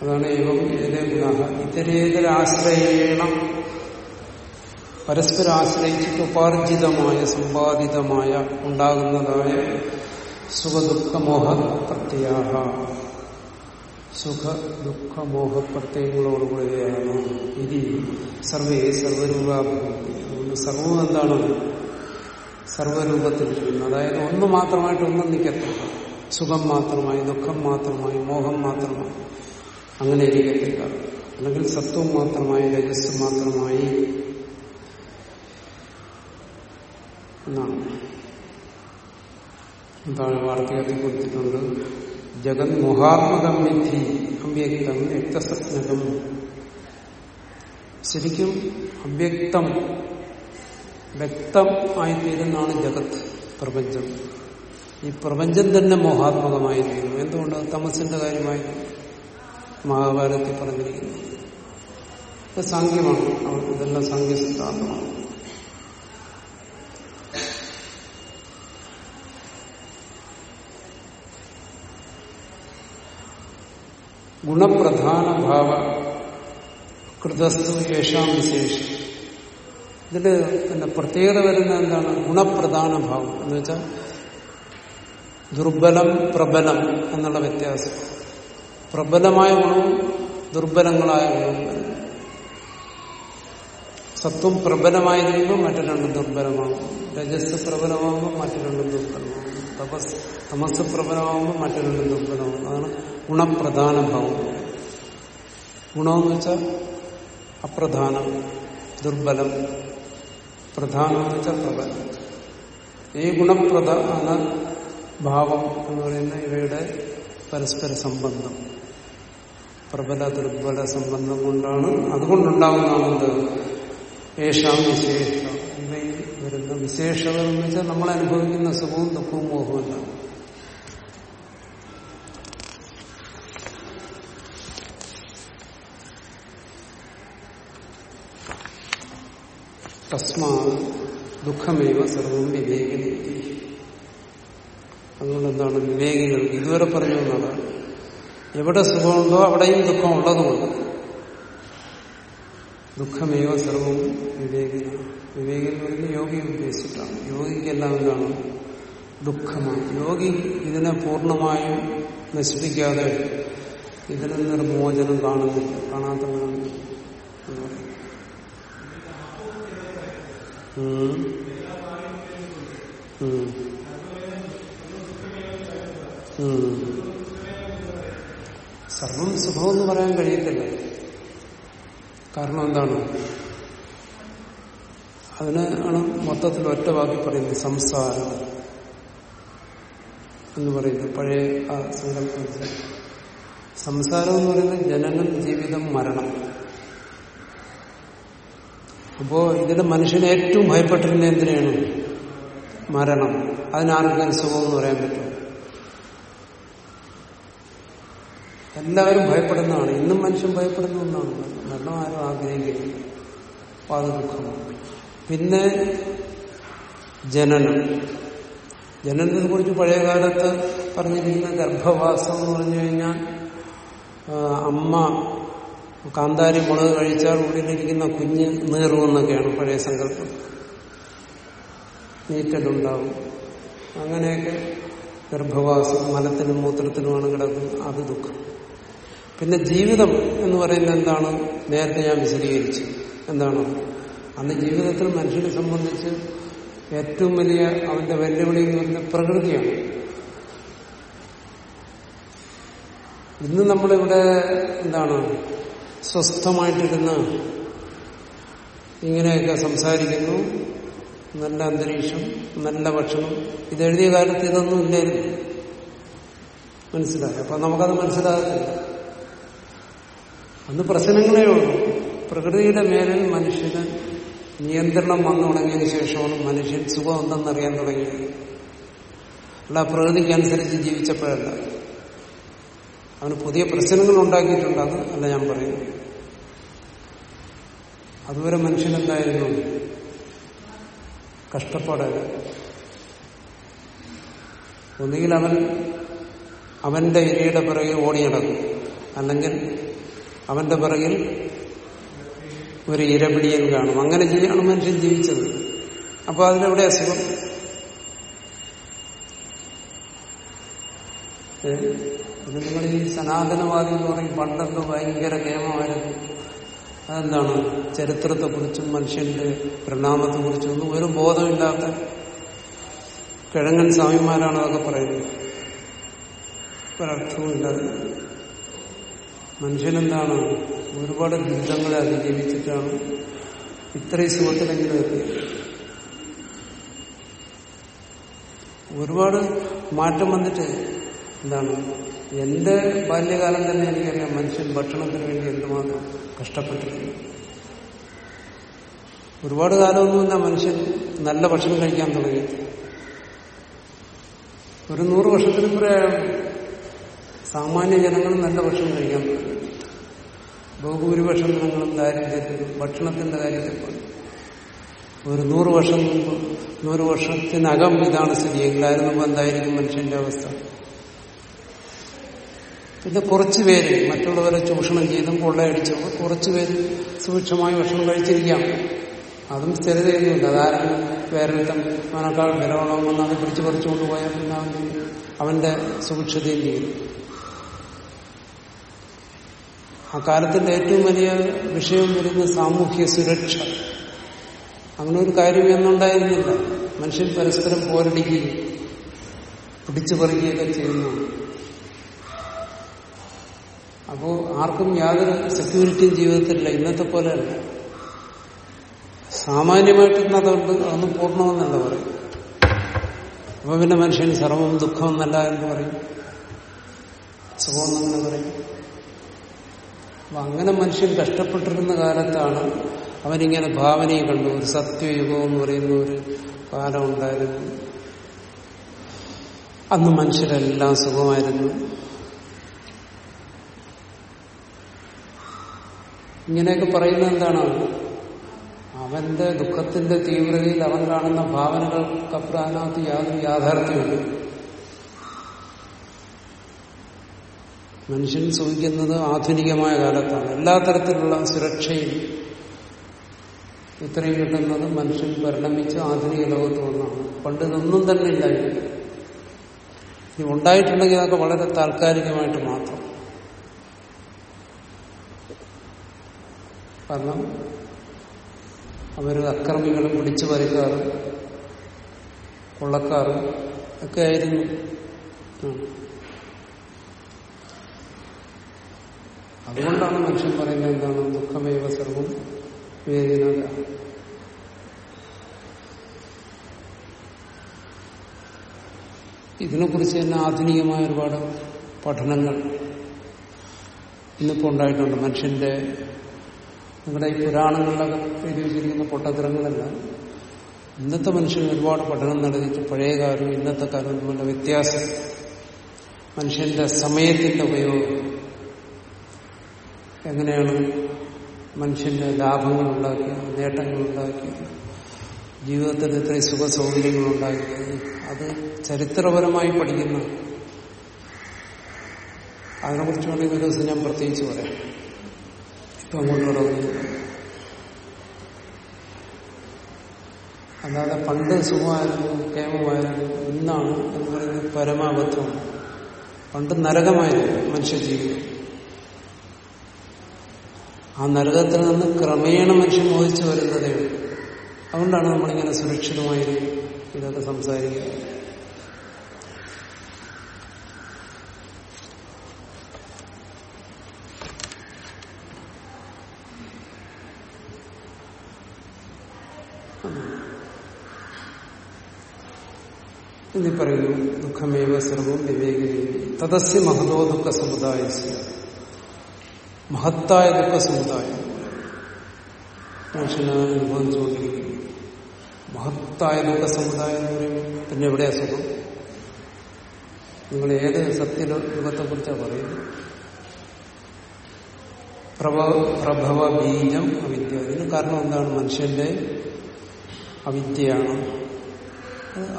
അതാണ് ഏവം ഇതിലെ ഗുണ ഇതരേതര ആശ്രയേണ പരസ്പരം ആശ്രയിച്ചിട്ട് ഉപാർജിതമായ സമ്പാദിതമായ ഉണ്ടാകുന്നതായ സുഖദുഃഖമോഹ പ്രത്യാഹ സുഖ ദുഃഖമോഹ പ്രത്യയങ്ങളോടുകൂടിയാണ് ഇതി സർവേ സർവരൂപാഭൂതി അതുകൊണ്ട് സർവം എന്താണ് സർവരൂപത്തിലിരിക്കുന്നത് അതായത് ഒന്ന് മാത്രമായിട്ട് ഒന്നും നിൽക്കത്തില്ല. സുഖം മാത്രമായി ദുഃഖം മാത്രമായി മോഹം മാത്രമായി. അങ്ങനെ ഇരിക്കത്തില്ല. അല്ലെങ്കിൽ സത്വം മാത്രമായി രജസ് മാത്രമായി എന്നാണ്. എന്താണ് വാർത്തകത്തിൽ കൊടുത്തിട്ടുണ്ട്. ജഗത് മോഹാത്മകം വിധി അവ്യക്തം വ്യക്തസജ്ഞകം ശരിക്കും അവ്യക്തം വ്യക്തം ആയിത്തീരുന്നതാണ് ജഗത് പ്രപഞ്ചം. ഈ പ്രപഞ്ചം തന്നെ മോഹാത്മകമായിരിക്കുന്നു. എന്തുകൊണ്ട്? തമസിന്റെ കാര്യമായി മഹാഭാരതത്തിൽ പറഞ്ഞിരിക്കുന്നു. ഇത് അവർക്ക് ഇതെല്ലാം സംഖ്യ സിദ്ധാന്തമാണ്. ഗുണപ്രധാന ഭാവ കൃതസ്തു യേശാം വിശേഷം. ഇതിൽ പിന്നെ പ്രത്യേകത വരുന്ന എന്താണ്? ഗുണപ്രധാന ഭാവം എന്ന് വെച്ചാൽ ദുർബലം പ്രബലം എന്നുള്ള വ്യത്യാസം. പ്രബലമായ ഗുണവും ദുർബലങ്ങളായ ഗുണവും സത്വം പ്രബലമായിരിക്കുമ്പോൾ മറ്റു രണ്ടും ദുർബലമാകും രജസ് പ്രബലമാകുമ്പോൾ മറ്റു രണ്ടും ദുർബലമാകും തപസ് തമസ് പ്രബലമാകുമ്പോൾ മറ്റു രണ്ടും ദുർബലമാകും അതാണ് ഗുണപ്രധാന ഭാവം. ഗുണമെന്ന് വെച്ചാൽ അപ്രധാനം ദുർബലം. പ്രധാനമെന്ന് വെച്ചാൽ പ്രബലം. ഈ ഗുണപ്രധാന ഭാവം എന്ന് പറയുന്ന ഇവയുടെ പരസ്പര സംബന്ധം. പ്രബല ദുർബല സംബന്ധം കൊണ്ടാണ് അതുകൊണ്ടുണ്ടാകുന്നത് ഏഷാം വിശേഷം. വരുന്ന വിശേഷതകൾ എന്ന് വെച്ചാൽ നമ്മൾ അനുഭവിക്കുന്ന സുഖവും ദുഃഖവും മോഹമല്ല തസ്മാ ദുഃഖമേവ സർവം വിവേകനെത്തി അതുകൊണ്ട് എന്താണ് വിവേകികൾ ഇതുവരെ പറഞ്ഞു എന്നതാണ് എവിടെ സുഖമുണ്ടോ അവിടെയും ദുഃഖം ഉള്ളതുകൊണ്ട് ദുഃഖമേവ സർവം വിവേകി എന്ന് യോഗി യോഗിയെ ഉദ്ദേശിച്ചിട്ടാണ്. യോഗിക്കെല്ലാം എന്താണ്? ദുഃഖമാണ്. യോഗി ഇതിനെ പൂർണമായും നശിപ്പിക്കാതെ ഇതിനെ നിർമോചനം മോചനം കാണുന്നില്ല. കാണാത്ത ഉം. ഉം. സർവം സുഖമെന്ന് പറയാൻ കഴിയത്തില്ല. കാരണം എന്താണ്? അതിന് ആണ് മൊത്തത്തിൽ ഒറ്റ വാക്കി പറയുന്നത് സംസാരം എന്ന് പറയുന്നത് പഴയ ആ സങ്കല്പത്തിൽ സംസാരം എന്ന് പറയുന്നത് ജനനം ജീവിതം മരണം. അപ്പോ ഇതിൽ മനുഷ്യനെ ഏറ്റവും ഭയപ്പെട്ടിരുന്ന എന്തിനാണ്? മരണം. അതിനാർക്കും സുഖം എന്ന് പറയാൻ പറ്റും. എല്ലാവരും ഭയപ്പെടുന്നതാണ്. ഇന്നും മനുഷ്യൻ ഭയപ്പെടുന്ന ഒന്നാണ് മരണം ആരും ആഗ്രഹിക്കുന്നു അപ്പൊ അത് ദുഃഖമാണ്. പിന്നെ ജനനം. ജനനത്തെ കുറിച്ച് പഴയകാലത്ത് പറഞ്ഞിരിക്കുന്ന ഗർഭവാസം എന്ന് പറഞ്ഞു കഴിഞ്ഞാൽ അമ്മ കാന്താരി മുളക് കഴിച്ചാൽ ഉള്ളിലിരിക്കുന്ന കുഞ്ഞ് നീറുമെന്നൊക്കെയാണ് പഴയ സങ്കല്പം. നീറ്റലുണ്ടാവും. അങ്ങനെയൊക്കെ ഗർഭവാസം മലത്തിനും മൂത്രത്തിനുമാണ് കിടക്കുന്നത്. അത് ദുഃഖം. പിന്നെ ജീവിതം എന്ന് പറയുന്നത് എന്താണ്? നേരത്തെ ഞാൻ വിശദീകരിച്ചു. എന്താണ്? അന്ന് ജീവിതത്തിൽ മനുഷ്യനെ സംബന്ധിച്ച് ഏറ്റവും വലിയ അവന്റെ വെല്ലുവിളി എന്ന് പറയുന്നത് പ്രകൃതിയാണ്. ഇന്ന് നമ്മളിവിടെ എന്താണ്? സ്വസ്ഥമായിട്ടിരുന്ന് ഇങ്ങനെയൊക്കെ സംസാരിക്കുന്നു. നല്ല അന്തരീക്ഷം നല്ല ഭക്ഷണം. ഇതെഴുതിയ കാലത്ത് ഇതൊന്നും ഇല്ലായിരുന്നു. മനസ്സിലായി? അപ്പൊ നമുക്കത് മനസ്സിലാകത്തില്ല. അന്ന് പ്രശ്നങ്ങളേ ഉള്ളൂ. പ്രകൃതിയുടെ മേലിൽ മനുഷ്യന് നിയന്ത്രണം വന്നു തുടങ്ങിയതിനു ശേഷമാണ് മനുഷ്യൻ സുഖം എന്തെന്നറിയാൻ തുടങ്ങിയത്. അല്ല പ്രകൃതിക്കനുസരിച്ച് ജീവിച്ചപ്പോഴല്ല. അവന് പുതിയ പ്രശ്നങ്ങൾ ഉണ്ടാക്കിയിട്ടുണ്ട് അത് അല്ല ഞാൻ പറയുന്നു അതുവരെ മനുഷ്യനെന്തായിരുന്നു കഷ്ടപ്പാടായിരുന്നു ഒന്നുകിൽ അവൻ അവന്റെ ഇരയുടെ പിറകെ ഓടിയടക്കും അല്ലെങ്കിൽ അവന്റെ പിറകിൽ ഒരു ഇരപിടിയൻ കാണും. അങ്ങനെ ചെയ്യാണ് മനുഷ്യൻ ജീവിച്ചത്. അപ്പൊ അതിലെവിടെ അസുഖം? ഇത് നിങ്ങൾ ഈ സനാതനവാദി എന്ന് പറയും പണ്ടൊക്കെ ഭയങ്കര നിയമമായിരുന്നു അതെന്താണ്? ചരിത്രത്തെക്കുറിച്ചും മനുഷ്യന്റെ പരിണാമത്തെക്കുറിച്ചും ഒന്നും ഒരു ബോധമില്ലാത്ത കിഴങ്ങൻ സ്വാമിമാരാണ് അതൊക്കെ പറയുന്നത്. ഒരർത്ഥവുമില്ലാതെ മനുഷ്യനെന്താണ്? ഒരുപാട് ദുരിതങ്ങളെ അതിജീവിച്ചിട്ടാണ് ഇത്രയും സുഖത്തിലെങ്കിലും എത്തിയത്. ഒരുപാട് മാറ്റം വന്നിട്ട് എന്താണ്? എന്റെ ബാല്യകാലം തന്നെ എനിക്കറിയാം മനുഷ്യൻ ഭക്ഷണത്തിന് വേണ്ടി എന്തുമാത്രം കഷ്ടപ്പെട്ടിരിക്കുന്നു. ഒരുപാട് കാലമൊന്നുമില്ല മനുഷ്യൻ നല്ല ഭക്ഷണം കഴിക്കാൻ തുടങ്ങി. ഒരു നൂറ് വർഷത്തിന് പറയാം സാമാന്യ ജനങ്ങളും നല്ല ഭക്ഷണം കഴിക്കാൻ പറ്റും ബഹുഭൂരിപക്ഷം ജനങ്ങളും ദാരിദ്ര്യത്തിൽ ഭക്ഷണത്തിന്റെ കാര്യത്തിൽ ഒരു നൂറ് വർഷം മുമ്പ് നൂറ് വർഷത്തിനകം ഇതാണ് സ്ഥിതി. അതിന് എന്തായിരിക്കും മനുഷ്യന്റെ അവസ്ഥ? പിന്നെ കുറച്ചു പേര് മറ്റുള്ളവരെ ചൂഷണം ചെയ്തും കൊള്ളയടിച്ചപ്പോൾ കുറച്ചു പേര് സൂക്ഷ്മമായി ഭക്ഷണം കഴിച്ചിരിക്കാം. അതും സ്ഥിരതയൊന്നുമില്ല. അതാരും വേറൊരുത്തം അവനേക്കാൾ ബലവണമെന്ന് അത് പിടിച്ചു പറിച്ചുകൊണ്ട് പോയാൽ പിന്നെ അവന്റെ സുഭിക്ഷതയും ചെയ്യും. ആ കാലത്തിന്റെ ഏറ്റവും വലിയ വിഷയം വരുന്ന സാമൂഹ്യ സുരക്ഷ. അങ്ങനെ ഒരു കാര്യം എന്നുണ്ടായിരുന്നില്ല. മനുഷ്യൻ പരസ്പരം പോരടിക്കുകയും പിടിച്ചു പറിക്കുകയൊക്കെ ചെയ്യുന്നു. അപ്പോ ആർക്കും യാതൊരു സെക്യൂരിറ്റിയും ജീവിതത്തിലില്ല. ഇന്നത്തെ പോലെയല്ല സാമാന്യമായിട്ട് ഇന്നതുകൊണ്ട് അതൊന്നും പൂർണമെന്നല്ല പറയും. അപ്പൊ പിന്നെ മനുഷ്യൻ സർവം ദുഃഖമെന്നല്ല എന്ന് പറയും. സുഖമെന്നങ്ങനെ പറയും. അപ്പൊ അങ്ങനെ മനുഷ്യൻ കഷ്ടപ്പെട്ടിരുന്ന കാലത്താണ് അവനിങ്ങനെ ഭാവനയെ കണ്ടു. ഒരു സത്യയുഗം എന്ന് പറയുന്ന ഒരു കാലം ഉണ്ടായിരുന്നു. അന്ന് മനുഷ്യരെല്ലാം സുഖമായിരുന്നു. ഇങ്ങനെയൊക്കെ പറയുന്നത് എന്താണ്? അവന്റെ ദുഃഖത്തിന്റെ തീവ്രതയിൽ അവൻ കാണുന്ന ഭാവനകൾക്കപ്പുറം അതിനകത്ത് യാതൊരു യാഥാർത്ഥ്യമില്ല മനുഷ്യൻ സൂചിക്കുന്നത് ആധുനികമായ കാലത്താണ്. എല്ലാ തരത്തിലുള്ള സുരക്ഷയും ഇത്രയും കിട്ടുന്നത് മനുഷ്യൻ പരിണമിച്ച് ആധുനിക ലോകത്ത് പണ്ട് ഇതൊന്നും തന്നെ ഇല്ലായിരുന്നു. ഇനി ഉണ്ടായിട്ടുണ്ടെങ്കിൽ അതൊക്കെ വളരെ താൽക്കാലികമായിട്ട് മാത്രം. കാരണം അവർ അക്രമികളും പിടിച്ചു പറിക്കാറും കൊള്ളക്കാറും ഒക്കെ ആയിരുന്നു. അതുകൊണ്ടാണ് മനുഷ്യൻ പറയുന്നത് എന്താണ്? ദുഃഖമേവ സർവം വേദന ഇതിനെക്കുറിച്ച് തന്നെ ആധുനികമായ ഒരുപാട് പഠനങ്ങൾ ഇന്നിപ്പോ ഉണ്ടായിട്ടുണ്ട്. മനുഷ്യന്റെ നിങ്ങളുടെ ഈ പുരാണങ്ങളിലൊക്കെ എഴുതി വെച്ചിരിക്കുന്ന പൊട്ടത്തരങ്ങളെല്ലാം. ഇന്നത്തെ മനുഷ്യൻ ഒരുപാട് പഠനം നടത്തിയിട്ട് പഴയ കാലവും ഇന്നത്തെ കാലവും തമ്മിലുള്ള വ്യത്യാസം മനുഷ്യന്റെ സമയത്തിന്റെ ഉപയോഗം എങ്ങനെയാണ് മനുഷ്യന്റെ ലാഭങ്ങൾ ഉണ്ടാക്കിയത് നേട്ടങ്ങൾ ഉണ്ടാക്കിയത് ജീവിതത്തിൽ ഇത്രയും സുഖ സൗകര്യങ്ങൾ ഉണ്ടാക്കിയത് അത് ചരിത്രപരമായി പഠിക്കുന്ന അതിനെക്കുറിച്ച് വേണമെങ്കിൽ ഒരു ദിവസം ഞാൻ പ്രത്യേകിച്ച് പറയാം. ഇപ്പൊ അങ്ങോട്ട് തുടങ്ങുന്നു അല്ലാതെ പണ്ട് സുഖമായിരുന്നു കേമമായിരുന്നു ഇന്നാണ് എന്ന് പറയുന്നത് പരമാബദ്ധമാണ്. പണ്ട് നരകമായിരുന്നു മനുഷ്യജീവിതം ആ നരകത്തിൽ നിന്ന് ക്രമേണ മനുഷ്യൻ മോഹിച്ചു വരുന്നതേ അതുകൊണ്ടാണ് നമ്മളിങ്ങനെ സുരക്ഷിതമായി ഇതൊക്കെ സംസാരിക്കുക. ഇനി പറയുന്നു ദുഃഖമേവ സർവം വിവേകി തദസ്യ മഹതോ ദുഃഖ സമുദായ മഹത്തായ ദുഃഖ സമുദായം. അനുഭവം ചോദിക്കുന്നു. മഹത്തായ ദുഃഖ സമുദായം എന്ന് പറയുമ്പോൾ പിന്നെ എവിടെയാ സുഖം നിങ്ങൾ ഏത് സത്യയുഗത്തെ കുറിച്ചാണ് പറയുന്നത്? പ്രഭവ ബീജം അവിദ്യ. അതിന് കാരണം എന്താണ്? മനുഷ്യന്റെ അവിദ്യയാണ്.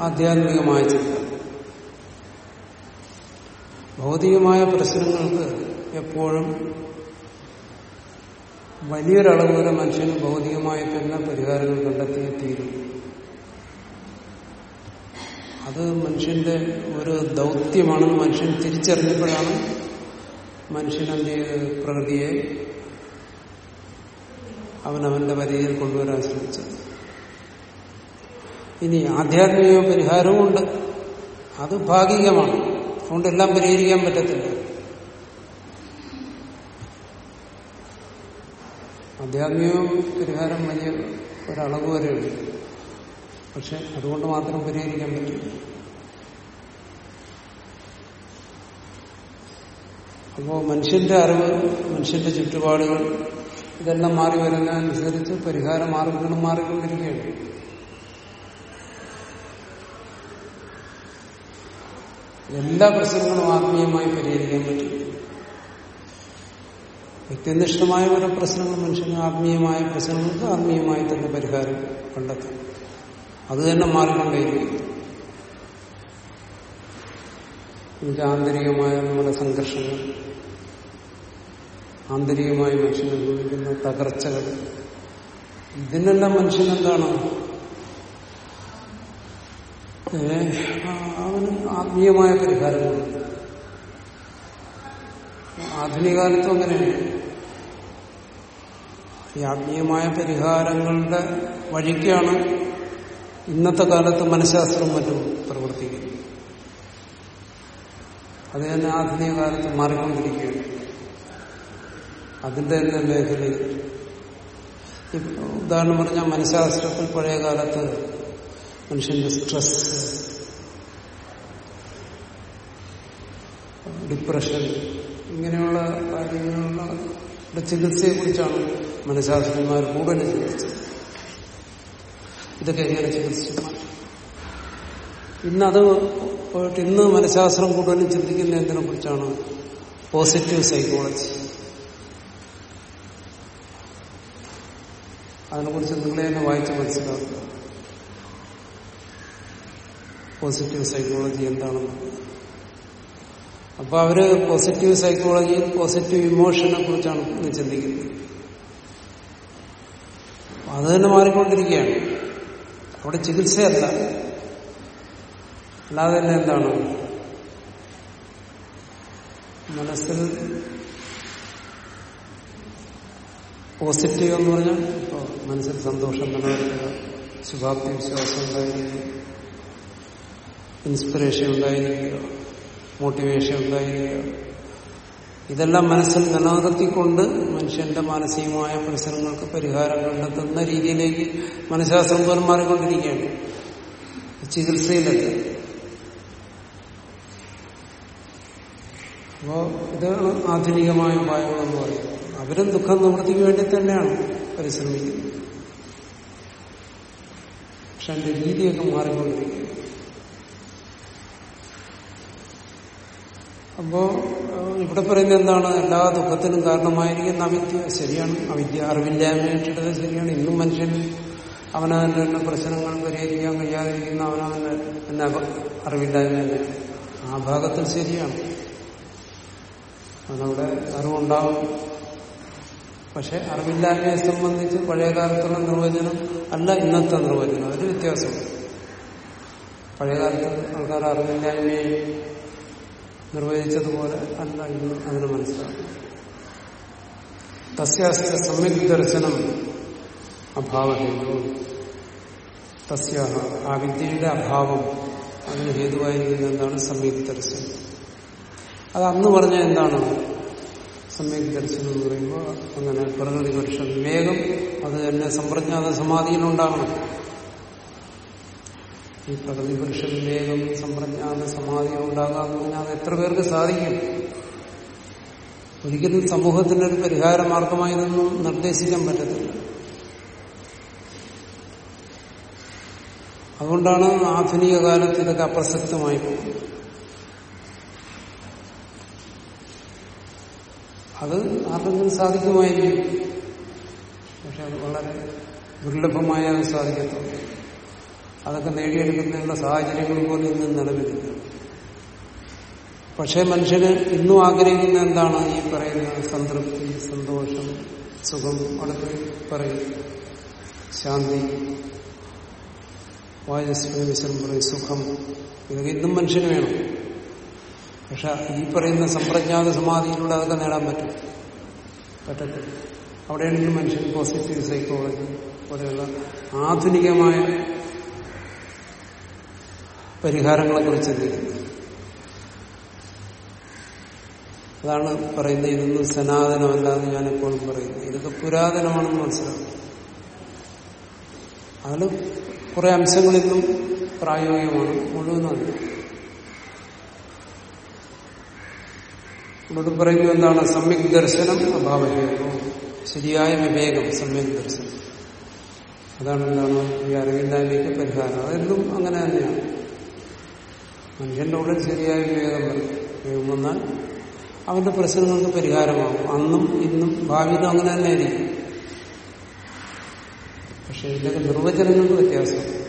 ആധ്യാത്മികമായ ചിന്ത. ഭൗതികമായ പ്രശ്നങ്ങൾക്ക് എപ്പോഴും വലിയൊരളവ് വരെ മനുഷ്യന് ഭൗതികമായി തന്നെ പരിഹാരങ്ങൾ കണ്ടെത്തിയേ തീരും. അത് മനുഷ്യന്റെ ഒരു ദൗത്യമാണെന്ന് മനുഷ്യൻ തിരിച്ചറിഞ്ഞപ്പോഴാണ് മനുഷ്യൻ എന്ത് ചെയ്ത് പ്രകൃതിയെ അവനവന്റെ പരിധിയിൽ കൊണ്ടുവരാൻ ശ്രമിച്ചത്. ഇനി ആധ്യാത്മിക പരിഹാരവും ഉണ്ട് അത് ഭാഗികമാണ്. അതുകൊണ്ട് എല്ലാം പരിഹരിക്കാൻ പറ്റത്തില്ല. ആധ്യാത്മിക പരിഹാരം വലിയ ഒരളവ് വരെയുണ്ട് പക്ഷെ അതുകൊണ്ട് മാത്രം പരിഹരിക്കാൻ പറ്റില്ല. അപ്പോ മനുഷ്യന്റെ അറിവ് മനുഷ്യന്റെ ചുറ്റുപാടുകൾ ഇതെല്ലാം മാറി വരുന്നതനുസരിച്ച് പരിഹാര മാർഗങ്ങളും മാറിക്കൊണ്ടിരിക്കുകയാണ്. എല്ലാ പ്രശ്നങ്ങളും ആത്മീയമായി പരിഹരിക്കാൻ പറ്റും. വ്യക്തിനിഷ്ഠമായ ഓരോ പ്രശ്നങ്ങൾ മനുഷ്യന് ആത്മീയമായ പ്രശ്നങ്ങൾക്ക് ആത്മീയമായി തന്നെ പരിഹാരം കണ്ടെത്താം. അത് തന്നെ മാറിക്കൊണ്ടേയിരിക്കും എനിക്ക് ആന്തരികമായ നമ്മുടെ സംഘർഷങ്ങൾ ആന്തരികമായി മനുഷ്യൻ അനുഭവിക്കുന്ന തകർച്ചകൾ. ഇതിനെല്ലാം മനുഷ്യനെന്താണ് അവന് ആത്മീയമായ പരിഹാരങ്ങളുണ്ട്. ആധുനിക കാലത്തും അങ്ങനെയാണ്. ഈ ആത്മീയമായ പരിഹാരങ്ങളുടെ വഴിക്കാണ് ഇന്നത്തെ കാലത്ത് മനഃശാസ്ത്രം മറ്റും പ്രവർത്തിക്കുന്നത്. അത് തന്നെ ആധുനിക കാലത്ത് മാറിക്കൊണ്ടിരിക്കുകയാണ്. അതിന്റെ തന്നെ മേഖലയിൽ ഉദാഹരണം പറഞ്ഞാൽ മനഃശാസ്ത്രത്തിൽ പഴയ കാലത്ത് മനുഷ്യന്റെ സ്ട്രെസ് ഡിപ്രഷൻ ഇങ്ങനെയുള്ള കാര്യങ്ങളുള്ള ചികിത്സയെ കുറിച്ചാണ് മനഃശാസ്ത്രജ്ഞന്മാർ കൂടുതൽ ചികിത്സത് ഇതൊക്കെ എങ്ങനെ ചികിത്സിച്ചു? ഇന്നത് പോയിട്ട് ഇന്ന് മനഃശാസ്ത്രം കൂടുതലും ചിന്തിക്കുന്ന എന്തിനെ കുറിച്ചാണ്? പോസിറ്റീവ് സൈക്കോളജി അതിനെക്കുറിച്ച് നിങ്ങളെ തന്നെ വായിച്ച് മനസ്സിലാക്കുക. പോസിറ്റീവ് സൈക്കോളജി എന്താണെന്ന്. അപ്പൊ അവർ പോസിറ്റീവ് സൈക്കോളജി പോസിറ്റീവ് ഇമോഷനെ കുറിച്ചാണ് ചിന്തിക്കുന്നത്. അത് തന്നെ മാറിക്കൊണ്ടിരിക്കുകയാണ്. അവിടെ ചികിത്സയല്ല. അല്ലാതെ തന്നെ എന്താണ്? മനസ്സിൽ പോസിറ്റീവ് എന്ന് പറഞ്ഞാൽ ഇപ്പോൾ മനസ്സിൽ സന്തോഷം നിലനിർത്തുക ശുഭാപ്തി വിശ്വാസം ഉണ്ടായിരിക്കുക ഇൻസ്പിറേഷൻ ഉണ്ടായിരിക്കുക മോട്ടിവേഷൻ ഉണ്ടായിരിക്കുക. ഇതെല്ലാം മനസ്സിൽ നിലനിർത്തിക്കൊണ്ട് മനുഷ്യന്റെ മാനസികമായ പ്രശ്നങ്ങൾക്ക് പരിഹാരം കണ്ടെത്തുന്ന രീതിയിലേക്ക് മനഃശാസ്ത്രം പോലും മാറിക്കൊണ്ടിരിക്കുകയാണ്. ചികിത്സയിലല്ല. അപ്പോ ഇതാണ് ആധുനികമായ ഉപായങ്ങളെന്ന് പറയുന്നത്. അവരും ദുഃഖം നിവൃത്തിക്ക് വേണ്ടി തന്നെയാണ് പരിശ്രമിക്കുന്നത്. പക്ഷെ അതിന്റെ രീതിയൊക്കെ മാറിക്കൊണ്ടിരിക്കുന്നു അപ്പോ ഇവിടെ പറയുന്നത് എന്താണ്? എല്ലാ ദുഃഖത്തിനും കാരണമായിരിക്കുന്ന അവിദ്യ ശരിയാണ്. അവിദ്യ അറിവില്ലായ്മയായിട്ടത് ശരിയാണ്. ഇന്നും മനുഷ്യൻ അവനവന്റെ തന്നെ പ്രശ്നങ്ങൾ പരിഹരിക്കാൻ കഴിയാതിരിക്കുന്ന അവനവന്റെ തന്നെ അറിവില്ലായ്മ തന്നെയാണ് ആ ഭാഗത്തിൽ ശരിയാണ്. അതവിടെ അറിവുണ്ടാവും. പക്ഷെ അറിവില്ലായ്മയെ സംബന്ധിച്ച് പഴയകാലത്തുള്ള നിർവചനം അല്ല ഇന്നത്തെ നിർവചനം. അതിൽ വ്യത്യാസമുണ്ട്. പഴയകാലത്ത് ആൾക്കാർ അറിവില്ലായ്മയെ നിർവചിച്ചതുപോലെ അല്ല എന്ന് അതിന് മനസ്സിലാക്കും തസ്യാസ്യ സമ്യക് ദർശനം അഭാവഹേതു തസ്യ ആ വിദ്യയുടെ അഭാവം അതിന് ഹേതുവായിരിക്കുന്ന എന്താണ് സമ്യക് ദർശനം അത് അന്ന് പറഞ്ഞ എന്താണ് സമ്യക് ദർശനം എന്ന് പറയുമ്പോൾ അങ്ങനെ പ്രകൃതി പുരുഷ വിവേകം അത് തന്നെ സമ്പ്രജ്ഞാത സമാധിയിലുണ്ടാകണം ഈ പ്രകൃതി പുരുഷ വിവേകം സമ്പ്രജ്ഞാന സമാധി പറഞ്ഞാൽ അത് എത്ര പേർക്ക് സാധിക്കും? ഒരിക്കലും സമൂഹത്തിന്റെ ഒരു പരിഹാര മാർഗമായി ഇതൊന്നും നിർദ്ദേശിക്കാൻ പറ്റത്തില്ല. അതുകൊണ്ടാണ് ആധുനിക കാലത്ത് ഇതൊക്കെ അപ്രസക്തമായി പോകുന്നത്. അത് ആർക്കെങ്കിലും സാധിക്കുമായിരിക്കും. പക്ഷെ അത് വളരെ ദുർലഭമായ അത് സാധിക്കത്തുള്ളൂ. അതൊക്കെ നേടിയെടുക്കുന്നതിനുള്ള സാഹചര്യങ്ങൾ പോലും ഇന്ന് നിലവിലില്ല. പക്ഷേ മനുഷ്യന് ഇന്നും ആഗ്രഹിക്കുന്ന എന്താണ്? ഈ പറയുന്ന സംതൃപ്തി സന്തോഷം സുഖം അടുത്ത് പറയും. ശാന്തി വായസ്വര വിശ്രം പറയും സുഖം. ഇതൊക്കെ ഇന്നും മനുഷ്യന് വേണം. പക്ഷെ ഈ പറയുന്ന സമ്പ്രജ്ഞാത സമാധിയിലൂടെ അതൊക്കെ നേടാൻ പറ്റും. പറ്റത്തില്ല. അവിടെയാണ് മനുഷ്യൻ പോസിറ്റീവ് സൈക്കോളജി പോലെയുള്ള ആധുനികമായ പരിഹാരങ്ങളെ കുറിച്ച് അതാണ് പറയുന്നത് ഇതൊന്നും സനാതനമല്ലാതെ ഞാൻ എപ്പോഴും പറയുന്നത്. ഇതൊക്കെ പുരാതനമാണെന്ന് മനസ്സിലാക്കും. അതിൽ കുറെ അംശങ്ങളിന്നും പ്രായോഗികമാണ്. മുഴുവനല്ല ഇവിടെ പറയുന്നത് എന്താണ്? സമ്യക് ദർശനം അഭാവഹേതു. ശരിയായ വിവേകം സമ്യക് ദർശനം. അതാണ് എന്താണ്? ഈ അറിവില്ലായ്മയ്ക്ക് പരിഹാരം. അതെന്നും അങ്ങനെ തന്നെയാണ്. മനുഷ്യന്റെ ഉള്ളിൽ ശരിയായ വിവേകം വിവേകം വന്നാൽ അവന്റെ പ്രശ്നങ്ങൾക്ക് പരിഹാരമാകും അന്നും ഇന്നും ഭാവിയിലും അങ്ങനെ തന്നെ ആയിരിക്കും പക്ഷെ ഇതിന്റെ നിർവചനങ്ങൾക്ക് വ്യത്യാസം.